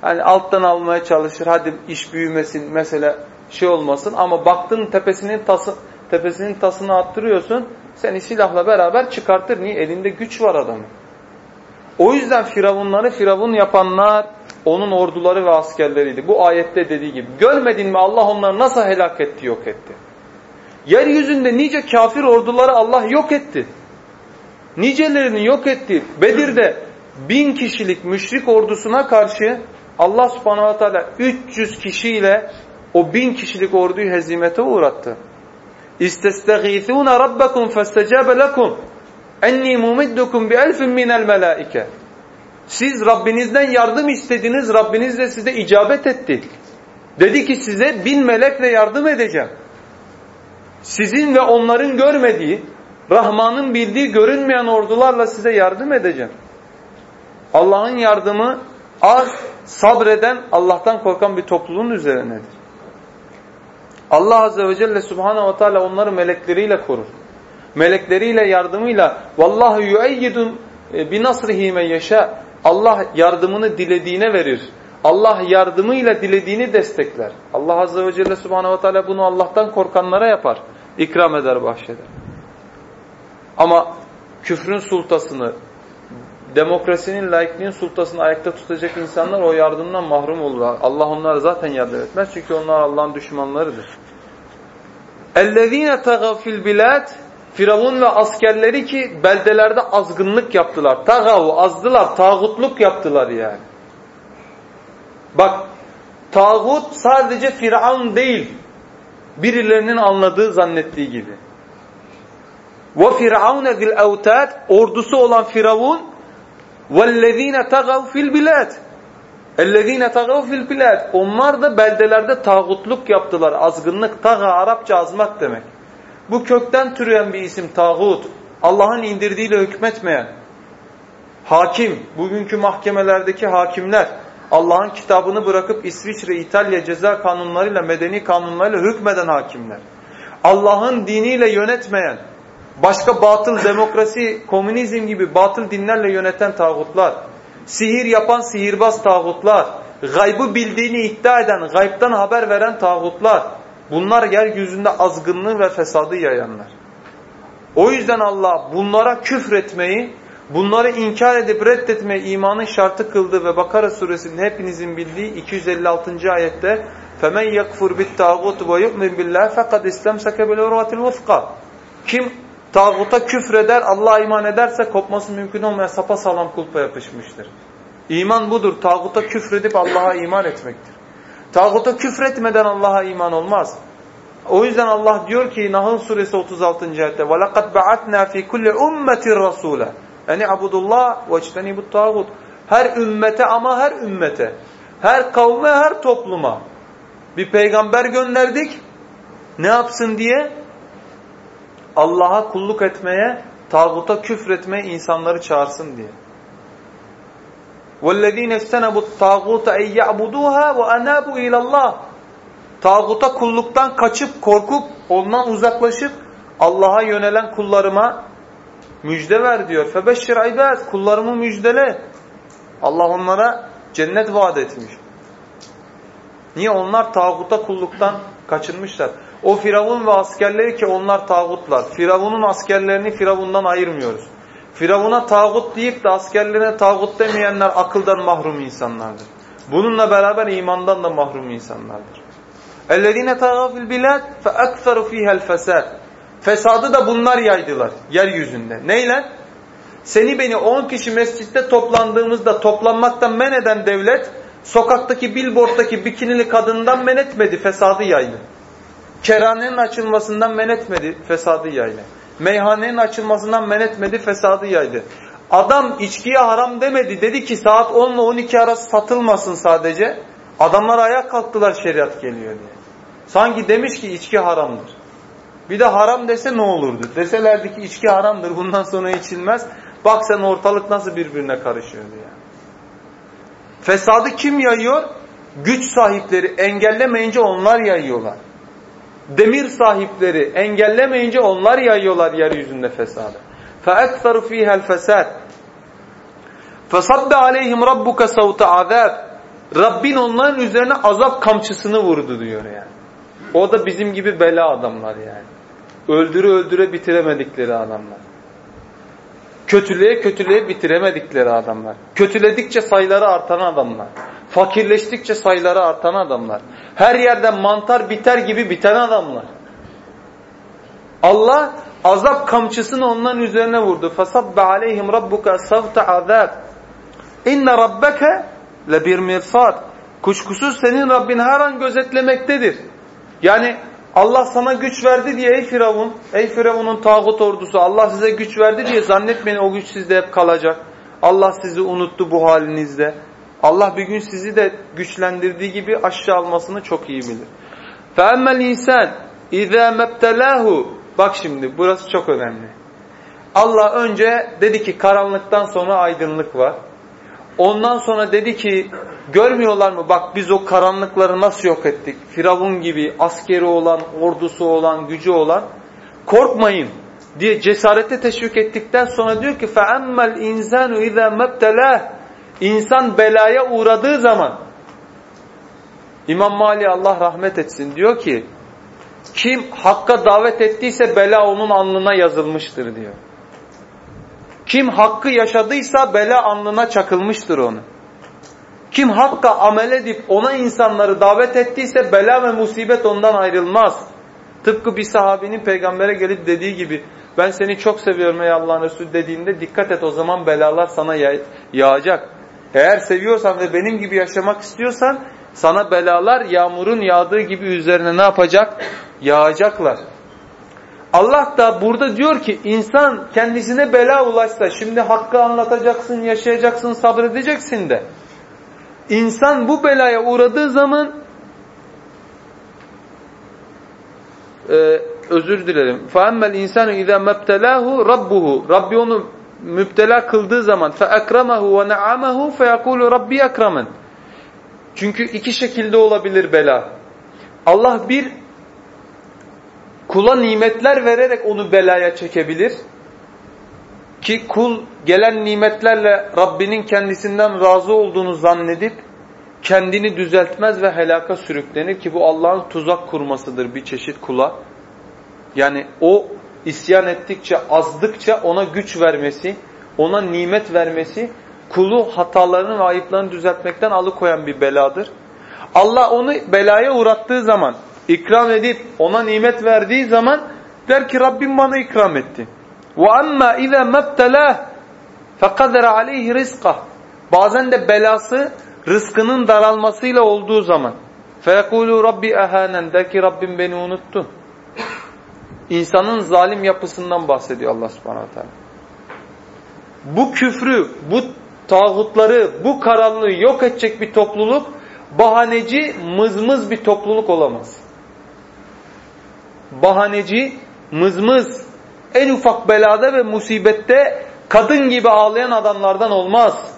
hani alttan almaya çalışır. Hadi iş büyümesin. Mesela şey olmasın. Ama baktın tepesinin tası, tepesinin tasını attırıyorsun. Seni silahla beraber çıkartır. Niye? Elinde güç var adamın. O yüzden firavunları firavun yapanlar onun orduları ve askerleriydi. Bu ayette dediği gibi. Görmedin mi Allah onları nasıl helak etti, yok etti. Yeryüzünde nice kafir orduları Allah yok etti. Nicelerini yok etti. Bedir'de bin kişilik müşrik ordusuna karşı Allah subhanahu wa ta'ala 300 kişiyle o bin kişilik orduyu hezimete uğrattı. İstestagîthûne rabbekum festecâbe lekum enni mumiddukum bi elfin minel melâike. Siz Rabbinizden yardım istediniz, Rabbiniz de size icabet etti. Dedi ki size bin melekle yardım edeceğim. Sizin ve onların görmediği, Rahman'ın bildiği görünmeyen ordularla size yardım edeceğim. Allah'ın yardımı az, sabreden, Allah'tan korkan bir topluluğun üzerinedir. Allah Azze ve Celle Subhanahu ve Teala onları melekleriyle korur Melekleriyle yardımıyla vallahu yueyyidun e, bi nasrihi men yeşâ Allah yardımını dilediğine verir. Allah yardımıyla dilediğini destekler. Allah Azze ve Celle Subhanahu ve Teala bunu Allah'tan korkanlara yapar. İkram eder, bahşeder. Ama küfrün sultasını, demokrasinin, laikliğin sultasını ayakta tutacak insanlar o yardımdan mahrum olur. Allah onlara zaten yardım etmez çünkü onlar Allah'ın düşmanlarıdır. اَلَّذ۪ينَ تَغَوْ فِي الْبِلَادِ Firavun ve askerleri ki beldelerde azgınlık yaptılar. Tagavu, azdılar, tağutluk yaptılar yani. Bak, tağut sadece Firavun değil, birilerinin anladığı, zannettiği gibi. Ve firavun zil evtad ordusu olan Firavun vellezine tagav fil bilad. Ellezine tagav fil bilad. Onlar da beldelerde tağutluk yaptılar. Azgınlık, taga Arapça azmak demek. Bu kökten türeyen bir isim tağut. Allah'ın indirdiğiyle hükmetmeyen. Hakim, bugünkü mahkemelerdeki hakimler Allah'ın kitabını bırakıp İsviçre, İtalya ceza kanunlarıyla, medeni kanunlarıyla hükmeden hakimler. Allah'ın diniyle yönetmeyen, başka batıl demokrasi, komünizm gibi batıl dinlerle yöneten tağutlar, sihir yapan sihirbaz tağutlar, gaybı bildiğini iddia eden, gaybtan haber veren tağutlar, bunlar yeryüzünde azgınlığı ve fesadı yayanlar. O yüzden Allah bunlara küfretmeyi, bunları inkar edip reddetmeyi imanın şartı kıldı ve Bakara suresinin hepinizin bildiği 256. ayette فَمَنْ يَكْفُرْ بِالْتَاغُوتُ وَيُؤْمِنْ بِاللّٰهِ فَقَدْ اِسْتَمْسَكَ بِالْاُرْوَةِ الْوُفْقَى Kim tağuta küfreder, Allah'a iman ederse kopması mümkün olmayan sapa sağlam kulpa yapışmıştır. İman budur. Tağuta küfredip Allah'a iman etmektir. Tağuta küfretmeden Allah'a iman olmaz. O yüzden Allah diyor ki Nahl suresi 36. ayette وَلَقَدْ بَعَثْنَا ف۪ي كُلِّ اُمَّةٍ رَسُولًا Yani abudullah وَاجْتَنِبُ الطَّاغُوتِ Her ümmete ama her ümmete, her kavme, her topluma bir peygamber gönderdik. Ne yapsın diye? Allah'a kulluk etmeye, tağuta küfretmeye insanları çağırsın diye. وَالَّذ۪ينَ اسْتَنَبُوا الطَّاغُوتَ اَنْ يَعْبُدُوهَا وَاَنَابُوا اِلَى اللّٰهِ Tağuta kulluktan kaçıp, korkup, ondan uzaklaşıp Allah'a yönelen kullarıma müjde ver diyor. فَبَشِّرْ عِبَادِ Kullarımı müjdele. Allah onlara cennet vaat etmiş. Niye? Onlar tağuta kulluktan kaçınmışlar. O Firavun ve askerleri ki onlar tağutlar. Firavun'un askerlerini Firavun'dan ayırmıyoruz. Firavun'a tağut deyip de askerlerine tağut demeyenler akıldan mahrum insanlardır. Bununla beraber imandan da mahrum insanlardır. اَلَّذ۪ينَ تَغَوْ فِي الْبِلَادِ فَاَكْثَرُ ف۪يهَا الْفَسَادِ Fesadı da bunlar yaydılar yeryüzünde. Neyle? Seni beni 10 kişi mescitte toplandığımızda toplanmaktan men eden devlet, sokaktaki billboarddaki bikinili kadından men etmedi, fesadı yaydı. Kerhanenin açılmasından men etmedi, fesadı yaydı. Meyhanenin açılmasından men etmedi, fesadı yaydı. Adam içkiye haram demedi. Dedi ki saat 10 ile 12 arası satılmasın sadece. Adamlar ayağa kalktılar şeriat geliyor diye. Sanki demiş ki içki haramdır. Bir de haram dese ne olurdu? Deselerdi ki içki haramdır bundan sonra içilmez. Bak sen ortalık nasıl birbirine karışıyor diye. Fesadı kim yayıyor? Güç sahipleri engellemeyince onlar yayıyorlar Demir sahipleri engellemeyince onlar yayıyorlar yeryüzünde fesadı. فَاَكْثَرُ ف۪يهَا الْفَسَادِ فَصَبَّ عَلَيْهِمْ رَبُّكَ سَوْتَ عَذَابٍ Rabbin onların üzerine azap kamçısını vurdu diyor yani. O da bizim gibi bela adamlar yani. Öldüre öldüre bitiremedikleri adamlar. Kötülüğe kötülüğe bitiremedikleri adamlar. Kötüledikçe sayıları artan adamlar. Fakirleştikçe sayıları artan adamlar. Her yerden mantar biter gibi biten adamlar. Allah azap kamçısını onların üzerine vurdu. فَصَبَّ عَلَيْهِمْ رَبُّكَ سَوْتَ عَذَابٍ اِنَّ رَبَّكَ lebir mirsad. Kuşkusuz senin Rabbin her an gözetlemektedir. Yani Allah sana güç verdi diye ey Firavun, ey Firavun'un tağut ordusu Allah size güç verdi diye zannetmeyin o güç sizde hep kalacak. Allah sizi unuttu bu halinizde. Allah bir gün sizi de güçlendirdiği gibi aşağı almasını çok iyi bilir. فَاَمَّا الْاِنْسَانِ اِذَا مَبْتَلَاهُ Bak şimdi burası çok önemli. Allah önce dedi ki karanlıktan sonra aydınlık var. Ondan sonra dedi ki görmüyorlar mı bak biz o karanlıkları nasıl yok ettik. Firavun gibi askeri olan, ordusu olan, gücü olan korkmayın diye cesarete teşvik ettikten sonra diyor ki فَاَمَّا الْاِنْسَانُ اِذَا مَبْتَلَاهُ İnsan belaya uğradığı zaman İmam Mali Allah rahmet etsin diyor ki kim hakka davet ettiyse bela onun alnına yazılmıştır diyor. Kim hakkı yaşadıysa bela alnına çakılmıştır onu. Kim hakka amel edip ona insanları davet ettiyse bela ve musibet ondan ayrılmaz. Tıpkı bir sahabinin peygambere gelip dediği gibi ben seni çok seviyorum ey Allah'ın Resulü dediğinde dikkat et o zaman belalar sana yağacak. Eğer seviyorsan ve benim gibi yaşamak istiyorsan sana belalar yağmurun yağdığı gibi üzerine ne yapacak? Yağacaklar. Allah da burada diyor ki insan kendisine bela ulaşsa şimdi hakkı anlatacaksın, yaşayacaksın, sabredeceksin de. İnsan bu belaya uğradığı zaman e, özür dilerim. فَاَمَّا الْاِنْسَانُ اِذَا مَبْتَلَاهُ رَبُّهُ Rabbi onu müptela kıldığı zaman فَاَكْرَمَهُ وَنَعَمَهُ فَيَقُولُ رَبِّي اَكْرَمًا Çünkü iki şekilde olabilir bela. Allah bir kula nimetler vererek onu belaya çekebilir. Ki kul gelen nimetlerle Rabbinin kendisinden razı olduğunu zannedip kendini düzeltmez ve helaka sürüklenir ki bu Allah'ın tuzak kurmasıdır bir çeşit kula. Yani o isyan ettikçe, azdıkça ona güç vermesi, ona nimet vermesi kulu hatalarını ve ayıplarını düzeltmekten alıkoyan bir beladır. Allah onu belaya uğrattığı zaman, ikram edip ona nimet verdiği zaman der ki Rabbim bana ikram etti. وَأَمَّا اِذَا مَبْتَلَاهِ فَقَدَرَ عَلَيْهِ رِزْقَهِ Bazen de belası rızkının daralmasıyla olduğu zaman فَيَقُولُ Rabbi اَهَانًا Der ki Rabbim beni unuttu. İnsanın zalim yapısından bahsediyor Allah subhanahu teala. Bu küfrü, bu tağutları, bu karanlığı yok edecek bir topluluk bahaneci, mızmız bir topluluk olamaz. Bahaneci, mızmız, en ufak belada ve musibette kadın gibi ağlayan adamlardan olmaz.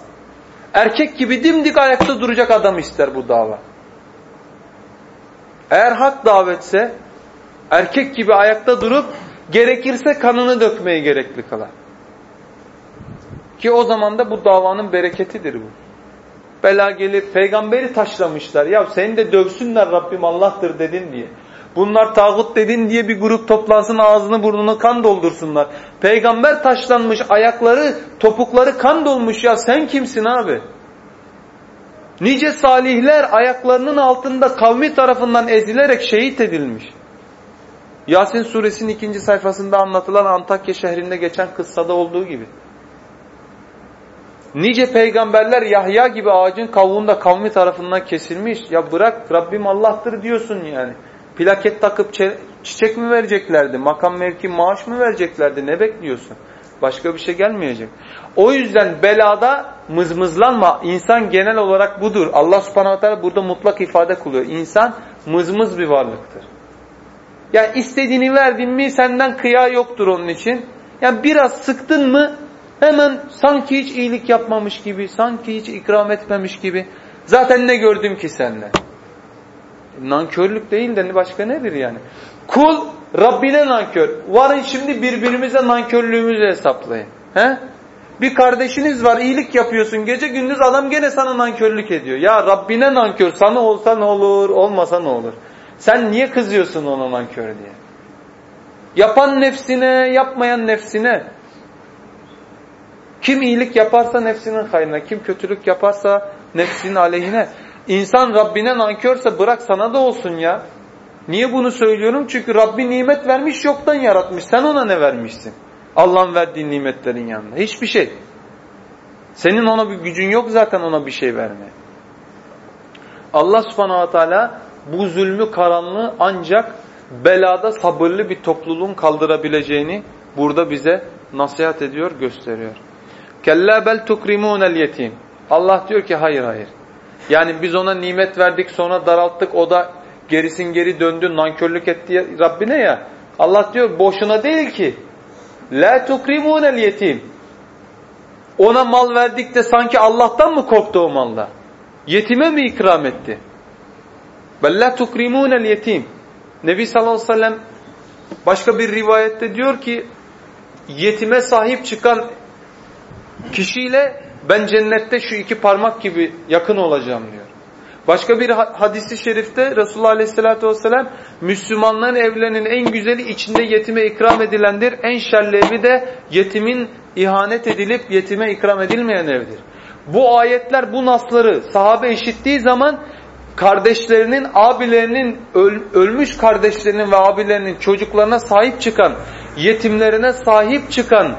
Erkek gibi dimdik ayakta duracak adam ister bu dava. Eğer hak davetse erkek gibi ayakta durup gerekirse kanını dökmeyi gerekli kılar. Ki o zaman da bu davanın bereketidir bu. Bela gelir, peygamberi taşlamışlar. Ya seni de dövsünler Rabbim Allah'tır dedin diye. Bunlar tağut dedin diye bir grup toplansın ağzını burnunu kan doldursunlar. Peygamber taşlanmış ayakları topukları kan dolmuş ya sen kimsin abi? Nice salihler ayaklarının altında kavmi tarafından ezilerek şehit edilmiş. Yasin suresinin ikinci sayfasında anlatılan Antakya şehrinde geçen kıssada olduğu gibi. Nice peygamberler Yahya gibi ağacın kavuğunda kavmi tarafından kesilmiş. Ya bırak Rabbim Allah'tır diyorsun yani. Plaket takıp çiçek mi vereceklerdi? Makam mevki maaş mı vereceklerdi? Ne bekliyorsun? Başka bir şey gelmeyecek. O yüzden belada mızmızlanma. İnsan genel olarak budur. Allah subhanahu teala burada mutlak ifade kılıyor. İnsan mızmız bir varlıktır. Yani istediğini verdin mi senden kıya yoktur onun için. Yani biraz sıktın mı hemen sanki hiç iyilik yapmamış gibi, sanki hiç ikram etmemiş gibi. Zaten ne gördüm ki seninle? Nankörlük değil de başka nedir yani? Kul Rabbine nankör. Varın şimdi birbirimize nankörlüğümüzü hesaplayın. He? Bir kardeşiniz var iyilik yapıyorsun gece gündüz adam gene sana nankörlük ediyor. Ya Rabbine nankör sana olsa ne olur olmasa ne olur. Sen niye kızıyorsun ona nankör diye? Yapan nefsine yapmayan nefsine. Kim iyilik yaparsa nefsinin hayrına, kim kötülük yaparsa nefsinin aleyhine. İnsan Rabbine nankörse bırak sana da olsun ya. Niye bunu söylüyorum? Çünkü Rabbi nimet vermiş yoktan yaratmış. Sen ona ne vermişsin? Allah'ın verdiği nimetlerin yanında. Hiçbir şey. Senin ona bir gücün yok zaten ona bir şey vermeye. Allah subhanahu teala bu zulmü karanlığı ancak belada sabırlı bir topluluğun kaldırabileceğini burada bize nasihat ediyor, gösteriyor. Kella bel tukrimunel yetim. Allah diyor ki hayır hayır. Yani biz ona nimet verdik sonra daralttık o da gerisin geri döndü nankörlük etti Rabbine ya. Allah diyor boşuna değil ki. La tukrimunel yetim. Ona mal verdik de sanki Allah'tan mı korktu o malla? Yetime mi ikram etti? Bella tukrimunel yetim. Nebi sallallahu aleyhi ve sellem başka bir rivayette diyor ki yetime sahip çıkan kişiyle ben cennette şu iki parmak gibi yakın olacağım diyor. Başka bir hadisi şerifte Resulullah Aleyhisselatü Vesselam Müslümanların evlerinin en güzeli içinde yetime ikram edilendir. En şerli evi de yetimin ihanet edilip yetime ikram edilmeyen evdir. Bu ayetler bu nasları sahabe işittiği zaman kardeşlerinin, abilerinin, öl, ölmüş kardeşlerinin ve abilerinin çocuklarına sahip çıkan, yetimlerine sahip çıkan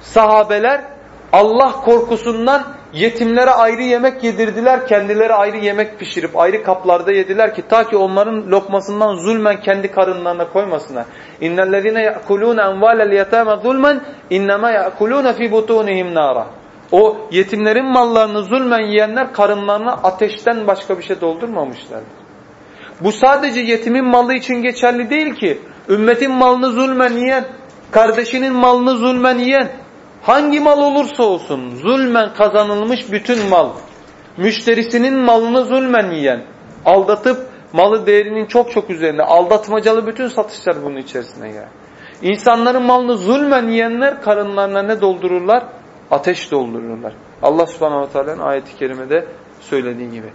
sahabeler Allah korkusundan yetimlere ayrı yemek yedirdiler, kendileri ayrı yemek pişirip ayrı kaplarda yediler ki ta ki onların lokmasından zulmen kendi karınlarına koymasınlar. İnnellezine yekulun envalel yetame zulmen innema yekulun fi butunihim nara. O yetimlerin mallarını zulmen yiyenler karınlarına ateşten başka bir şey doldurmamışlardır. Bu sadece yetimin malı için geçerli değil ki. Ümmetin malını zulmen yiyen, kardeşinin malını zulmen yiyen, hangi mal olursa olsun zulmen kazanılmış bütün mal, müşterisinin malını zulmen yiyen, aldatıp malı değerinin çok çok üzerinde, aldatmacalı bütün satışlar bunun içerisine girer. İnsanların malını zulmen yiyenler karınlarına ne doldururlar? Ateş doldururlar. Allah subhanahu wa ta'ala'nın ayeti kerimede söylediği gibi.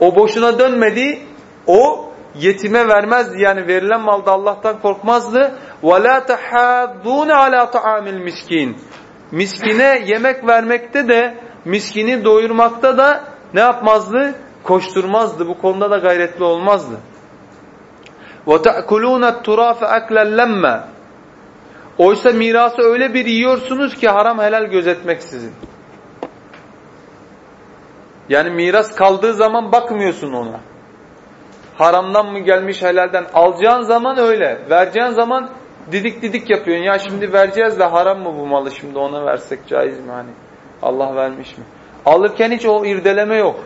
O boşuna dönmedi, o yetime vermezdi. Yani verilen malda Allah'tan korkmazdı. وَلَا تَحَاذُونَ عَلَى طَعَامِ الْمِسْكِينَ Miskine yemek vermekte de, miskini doyurmakta da ne yapmazdı? Koşturmazdı. Bu konuda da gayretli olmazdı. وَتَأْكُلُونَ التُّرَافَ أَكْلًا لَمَّا Oysa mirası öyle bir yiyorsunuz ki haram helal gözetmeksizin. Yani miras kaldığı zaman bakmıyorsun ona. Haramdan mı gelmiş helalden. Alacağın zaman öyle. Vereceğin zaman didik didik yapıyorsun. Ya şimdi vereceğiz de haram mı bu malı şimdi ona versek caiz mi hani? Allah vermiş mi? Alırken hiç o irdeleme yok.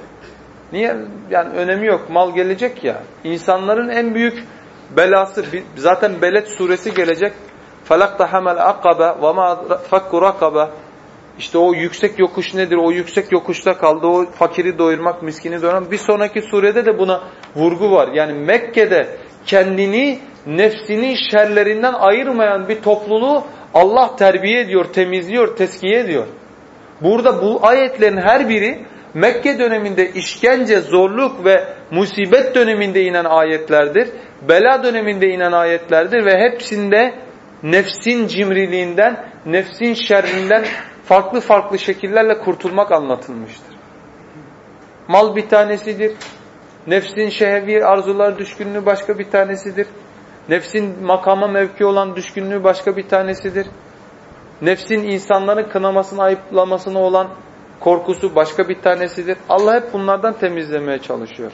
Niye? Yani önemi yok. Mal gelecek ya. İnsanların en büyük belası zaten Beled suresi gelecek. Felakta hamel akabe ve ma fakku rakabe işte o yüksek yokuş nedir? O yüksek yokuşta kaldı. O fakiri doyurmak, miskini doyurmak. Bir sonraki surede de buna vurgu var. Yani Mekke'de kendini nefsinin şerlerinden ayırmayan bir topluluğu Allah terbiye ediyor, temizliyor, teskiye ediyor. Burada bu ayetlerin her biri Mekke döneminde işkence, zorluk ve musibet döneminde inen ayetlerdir. Bela döneminde inen ayetlerdir ve hepsinde nefsin cimriliğinden, nefsin şerrinden farklı farklı şekillerle kurtulmak anlatılmıştır. Mal bir tanesidir. Nefsin şehvi arzular düşkünlüğü başka bir tanesidir. Nefsin makama mevki olan düşkünlüğü başka bir tanesidir. Nefsin insanların kınamasını, ayıplamasına olan korkusu başka bir tanesidir. Allah hep bunlardan temizlemeye çalışıyor.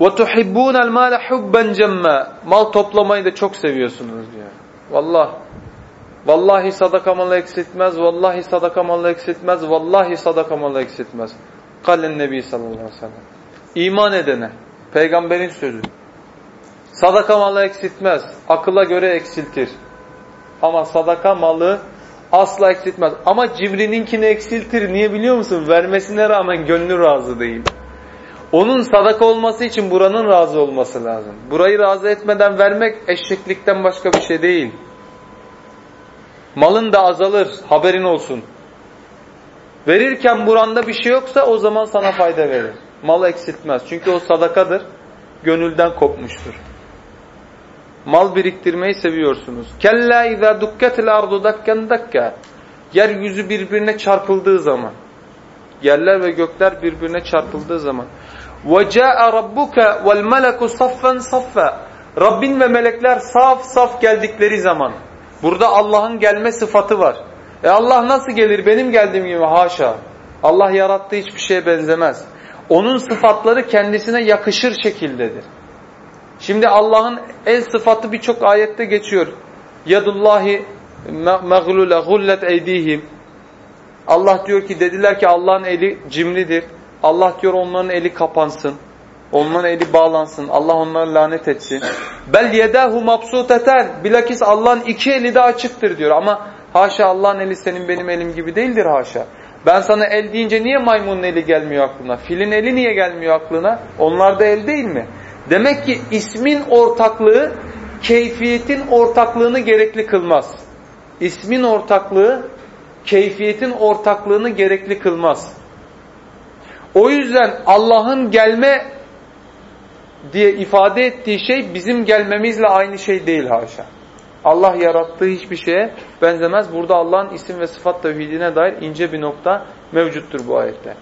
وَتُحِبُّونَ الْمَالَ حُبًّا جَمَّا Mal toplamayı da çok seviyorsunuz diyor. Vallahi Vallahi sadaka malı eksiltmez, vallahi sadaka malı eksiltmez, vallahi sadaka malı eksiltmez. Kalen Nebi sallallahu aleyhi ve sellem. İman edene, peygamberin sözü. Sadaka malı eksiltmez, akıla göre eksiltir. Ama sadaka malı asla eksiltmez. Ama cibrininkini eksiltir. Niye biliyor musun? Vermesine rağmen gönlü razı değil. Onun sadaka olması için buranın razı olması lazım. Burayı razı etmeden vermek eşeklikten başka bir şey değil. Malın da azalır, haberin olsun. Verirken buranda bir şey yoksa o zaman sana fayda verir. Mal eksiltmez. Çünkü o sadakadır. Gönülden kopmuştur mal biriktirmeyi seviyorsunuz. Kella izâ dukketil ardu dakken dakka. Yeryüzü birbirine çarpıldığı zaman. Yerler ve gökler birbirine çarpıldığı zaman. Ve câe rabbuke vel meleku saffen saffa. Rabbin ve melekler saf saf geldikleri zaman. Burada Allah'ın gelme sıfatı var. E Allah nasıl gelir benim geldiğim gibi? Haşa. Allah yarattığı hiçbir şeye benzemez. Onun sıfatları kendisine yakışır şekildedir. Şimdi Allah'ın en sıfatı birçok ayette geçiyor. Yadullahi meglule gullet eydihim. Allah diyor ki dediler ki Allah'ın eli cimridir. Allah diyor onların eli kapansın. Onların eli bağlansın. Allah onları lanet etsin. Bel yedahu mabsuteten. Bilakis Allah'ın iki eli de açıktır diyor. Ama haşa Allah'ın eli senin benim elim gibi değildir haşa. Ben sana el deyince niye maymunun eli gelmiyor aklına? Filin eli niye gelmiyor aklına? Onlar da el değil mi? Demek ki ismin ortaklığı keyfiyetin ortaklığını gerekli kılmaz. İsmin ortaklığı keyfiyetin ortaklığını gerekli kılmaz. O yüzden Allah'ın gelme diye ifade ettiği şey bizim gelmemizle aynı şey değil haşa. Allah yarattığı hiçbir şeye benzemez. Burada Allah'ın isim ve sıfat tevhidine dair ince bir nokta mevcuttur bu ayette.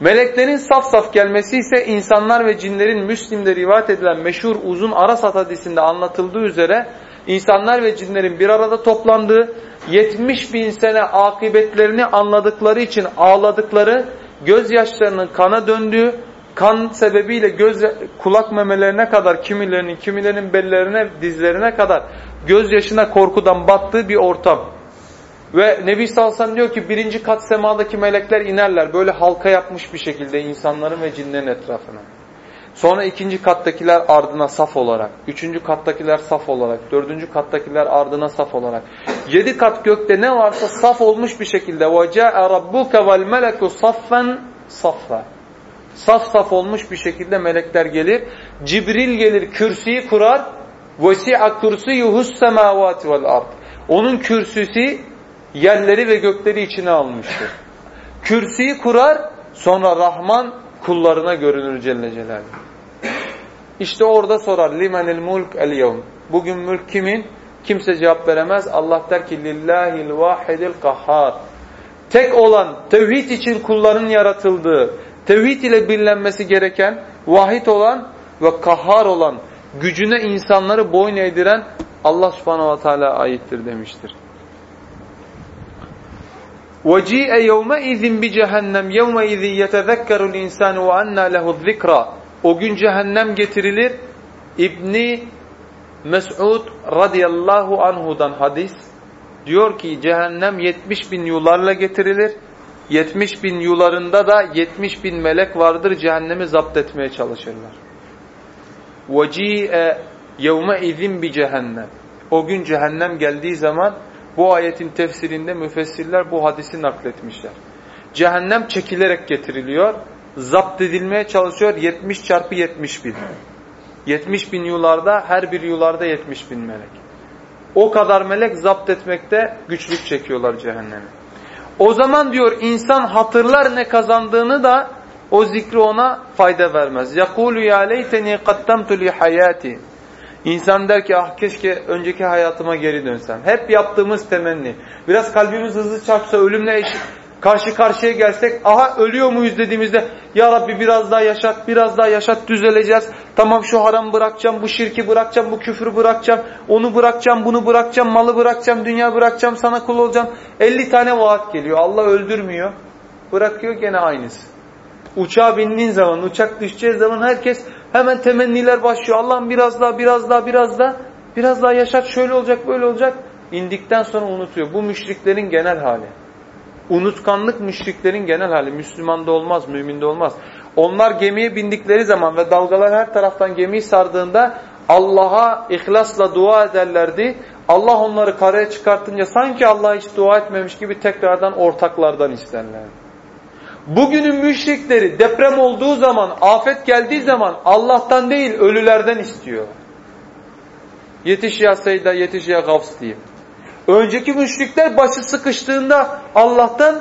Meleklerin saf saf gelmesi ise insanlar ve cinlerin Müslim'de rivayet edilen meşhur uzun Arasat hadisinde anlatıldığı üzere insanlar ve cinlerin bir arada toplandığı, 70 bin sene akıbetlerini anladıkları için ağladıkları, gözyaşlarının kana döndüğü, kan sebebiyle göz kulak memelerine kadar kimilerinin kimilerinin bellerine dizlerine kadar gözyaşına korkudan battığı bir ortam. Ve Nebi sallallahu aleyhi diyor ki birinci kat semadaki melekler inerler böyle halka yapmış bir şekilde insanların ve cinlerin etrafına. Sonra ikinci kattakiler ardına saf olarak, üçüncü kattakiler saf olarak, dördüncü kattakiler ardına saf olarak. Yedi kat gökte ne varsa saf olmuş bir şekilde وَجَاءَ رَبُّكَ وَالْمَلَكُ صَفًّا صَفًّا Saf saf olmuş bir şekilde melekler gelir. Cibril gelir kürsüyü kurar. وَسِعَ كُرْسِيُهُ السَّمَاوَاتِ وَالْاَرْضِ Onun kürsüsü yerleri ve gökleri içine almıştır. Kürsüyü kurar sonra Rahman kullarına görünür Celle Celaluhu. İşte orada sorar limenil mulk el. Bugün mülk kimin? Kimse cevap veremez. Allah der ki lillahil vahidil kahhar. Tek olan, tevhid için kulların yaratıldığı, tevhid ile birlenmesi gereken, vahid olan ve kahhar olan, gücüne insanları boyun eğdiren Allah subhanahu ve teala aittir demiştir. وَجِيءَ يَوْمَئِذٍ بِجَهَنَّمْ يَوْمَئِذٍ يَتَذَكَّرُ الْاِنْسَانُ وَاَنَّا لَهُ الذِّكْرَى O gün cehennem getirilir. İbni Mes'ud radıyallahu anhudan hadis diyor ki cehennem 70 bin yularla getirilir. 70 bin yularında da 70 bin melek vardır cehennemi zapt etmeye çalışırlar. وَجِيءَ يَوْمَئِذٍ بِجَهَنَّمْ O gün cehennem geldiği zaman bu ayetin tefsirinde müfessirler bu hadisi nakletmişler. Cehennem çekilerek getiriliyor. Zapt edilmeye çalışıyor 70 çarpı 70 bin. 70 bin yularda her bir yularda 70 bin melek. O kadar melek zapt etmekte güçlük çekiyorlar cehennemi. O zaman diyor insan hatırlar ne kazandığını da o zikri ona fayda vermez. يَقُولُ يَا لَيْتَنِي قَدَّمْتُ لِي حَيَاتِي İnsan der ki ah keşke önceki hayatıma geri dönsem. Hep yaptığımız temenni. Biraz kalbimiz hızlı çarpsa ölümle eş karşı karşıya gelsek aha ölüyor muyuz dediğimizde ya Rabbi biraz daha yaşat biraz daha yaşat düzeleceğiz. Tamam şu haram bırakacağım bu şirki bırakacağım bu küfrü bırakacağım onu bırakacağım bunu bırakacağım malı bırakacağım dünya bırakacağım sana kul olacağım. 50 tane vaat geliyor Allah öldürmüyor bırakıyor gene aynısı. Uçağa bindiğin zaman uçak düşeceği zaman herkes Hemen temenniler başlıyor. Allah'ım biraz daha, biraz daha, biraz daha, biraz daha yaşat şöyle olacak, böyle olacak. İndikten sonra unutuyor. Bu müşriklerin genel hali. Unutkanlık müşriklerin genel hali. Müslümanda olmaz, müminde olmaz. Onlar gemiye bindikleri zaman ve dalgalar her taraftan gemiyi sardığında Allah'a ihlasla dua ederlerdi. Allah onları karaya çıkartınca sanki Allah'a hiç dua etmemiş gibi tekrardan ortaklardan isterlerdi. Bugünün müşrikleri deprem olduğu zaman, afet geldiği zaman Allah'tan değil ölülerden istiyor. Yetiş ya Seyda, yetiş ya Gavs diye. Önceki müşrikler başı sıkıştığında Allah'tan,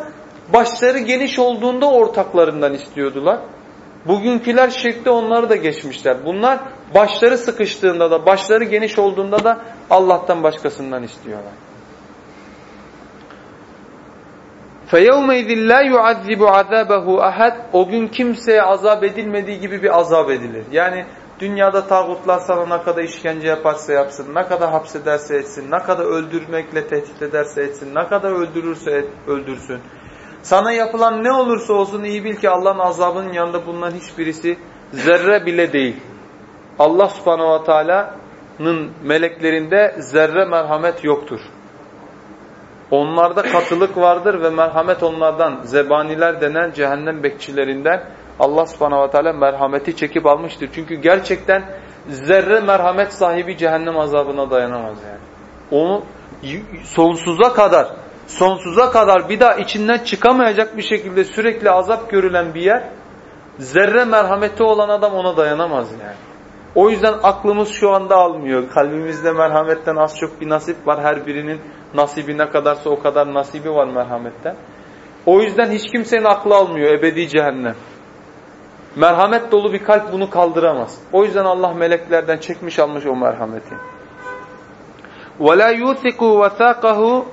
başları geniş olduğunda ortaklarından istiyordular. Bugünküler şirkte onları da geçmişler. Bunlar başları sıkıştığında da, başları geniş olduğunda da Allah'tan başkasından istiyorlar. فَيَوْمَيْذٍ لَا يُعَذِّبُ عَذَابَهُ اَحَدٍ O gün kimseye azap edilmediği gibi bir azap edilir. Yani dünyada tağutlar sana ne kadar işkence yaparsa yapsın, ne kadar hapsederse etsin, ne kadar öldürmekle tehdit ederse etsin, ne kadar öldürürse et, öldürsün. Sana yapılan ne olursa olsun iyi bil ki Allah'ın azabının yanında bulunan hiçbirisi zerre bile değil. Allah subhanahu ve teala'nın meleklerinde zerre merhamet yoktur. Onlarda katılık vardır ve merhamet onlardan, zebaniler denen cehennem bekçilerinden Allah subhanahu ve teala merhameti çekip almıştır. Çünkü gerçekten zerre merhamet sahibi cehennem azabına dayanamaz yani. Onu sonsuza kadar, sonsuza kadar bir daha içinden çıkamayacak bir şekilde sürekli azap görülen bir yer, zerre merhameti olan adam ona dayanamaz yani. O yüzden aklımız şu anda almıyor. Kalbimizde merhametten az çok bir nasip var. Her birinin nasibi ne kadarsa o kadar nasibi var merhametten. O yüzden hiç kimsenin aklı almıyor ebedi cehennem. Merhamet dolu bir kalp bunu kaldıramaz. O yüzden Allah meleklerden çekmiş almış o merhameti. وَلَا يُوثِقُ وَثَاقَهُ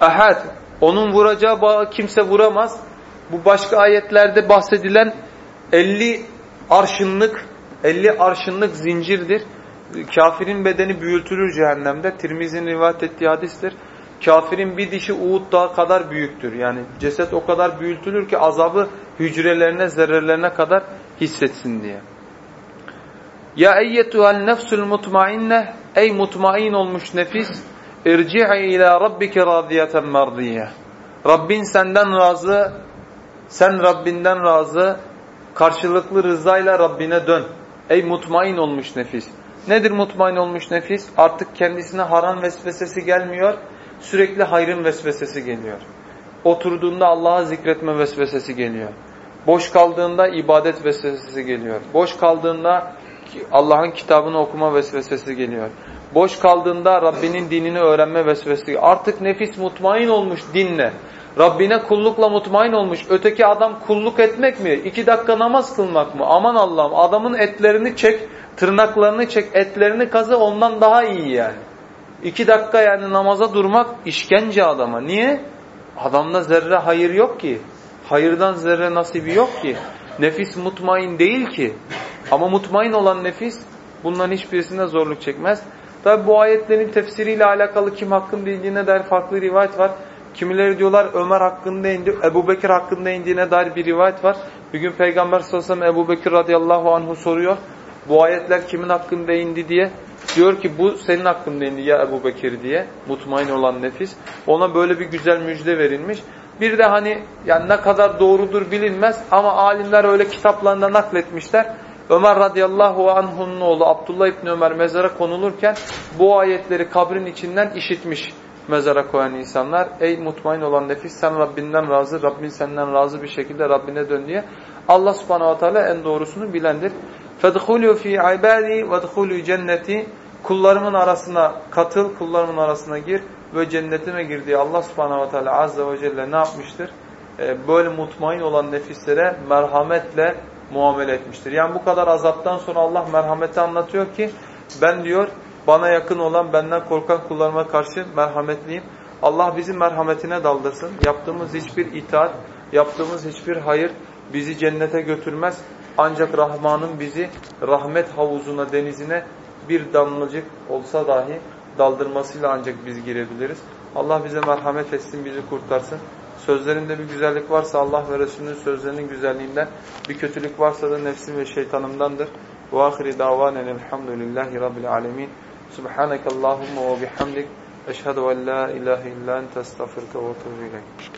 ahad. Onun vuracağı bağı kimse vuramaz. Bu başka ayetlerde bahsedilen 50 arşınlık 50 arşınlık zincirdir. kafirin bedeni büyütülür cehennemde. Tirmizi'nin rivayet ettiği hadistir. Kafirin bir dişi Uğud dağı kadar büyüktür. Yani ceset o kadar büyütülür ki azabı hücrelerine, zerrelerine kadar hissetsin diye. Ya eyyetuhel nefsul mutmainne ey mutmain olmuş nefis irci'i ila rabbike radiyeten merdiye. Rabbin senden razı, sen Rabbinden razı, karşılıklı rızayla Rabbine dön. Ey mutmain olmuş nefis. Nedir mutmain olmuş nefis? Artık kendisine haram vesvesesi gelmiyor, sürekli hayrın vesvesesi geliyor. Oturduğunda Allah'a zikretme vesvesesi geliyor. Boş kaldığında ibadet vesvesesi geliyor. Boş kaldığında Allah'ın kitabını okuma vesvesesi geliyor. Boş kaldığında Rabbinin dinini öğrenme vesvesesi. Artık nefis mutmain olmuş dinle. Rabbine kullukla mutmain olmuş. Öteki adam kulluk etmek mi? İki dakika namaz kılmak mı? Aman Allah'ım adamın etlerini çek, tırnaklarını çek, etlerini kazı ondan daha iyi yani. İki dakika yani namaza durmak işkence adama. Niye? Adamda zerre hayır yok ki. Hayırdan zerre nasibi yok ki. Nefis mutmain değil ki. Ama mutmain olan nefis bunların hiçbirisinde zorluk çekmez. Tabi bu ayetlerin tefsiriyle alakalı kim hakkında indiğine dair farklı rivayet var. Kimileri diyorlar Ömer hakkında indi, Ebu Bekir hakkında indiğine dair bir rivayet var. Bir gün Peygamber sallallahu aleyhi ve sellem Ebu Bekir radıyallahu anhu soruyor. Bu ayetler kimin hakkında indi diye. Diyor ki bu senin hakkında indi ya Ebu Bekir diye. Mutmain olan nefis. Ona böyle bir güzel müjde verilmiş. Bir de hani yani ne kadar doğrudur bilinmez ama alimler öyle kitaplarında nakletmişler. Ömer radıyallahu anh'un oğlu Abdullah İbni Ömer mezara konulurken bu ayetleri kabrin içinden işitmiş mezara koyan insanlar. Ey mutmain olan nefis sen Rabbinden razı, Rabbin senden razı bir şekilde Rabbine dön diye. Allah subhanahu wa ta'ala en doğrusunu bilendir. فَدْخُلُوا ف۪ي عِبَادِي وَدْخُلُوا cenneti Kullarımın arasına katıl, kullarımın arasına gir ve cennetime gir diye Allah subhanahu wa ta'ala azze ve celle ne yapmıştır? Ee, böyle mutmain olan nefislere merhametle muamele etmiştir. Yani bu kadar azaptan sonra Allah merhameti anlatıyor ki ben diyor bana yakın olan benden korkan kullarıma karşı merhametliyim. Allah bizi merhametine daldırsın. Yaptığımız hiçbir itaat, yaptığımız hiçbir hayır bizi cennete götürmez. Ancak Rahman'ın bizi rahmet havuzuna, denizine bir damlacık olsa dahi daldırmasıyla ancak biz girebiliriz. Allah bize merhamet etsin, bizi kurtarsın. Sözlerinde bir güzellik varsa Allah ve Resulünün sözlerinin güzelliğinden, bir kötülük varsa da nefsim ve şeytanımdandır. Ahiri davanen elhamdülillahi rabbil alemin. Subhaneke Allahumma ve bihamdik. Eşhedü en la ilahe illa ente estağfirke ve etûbü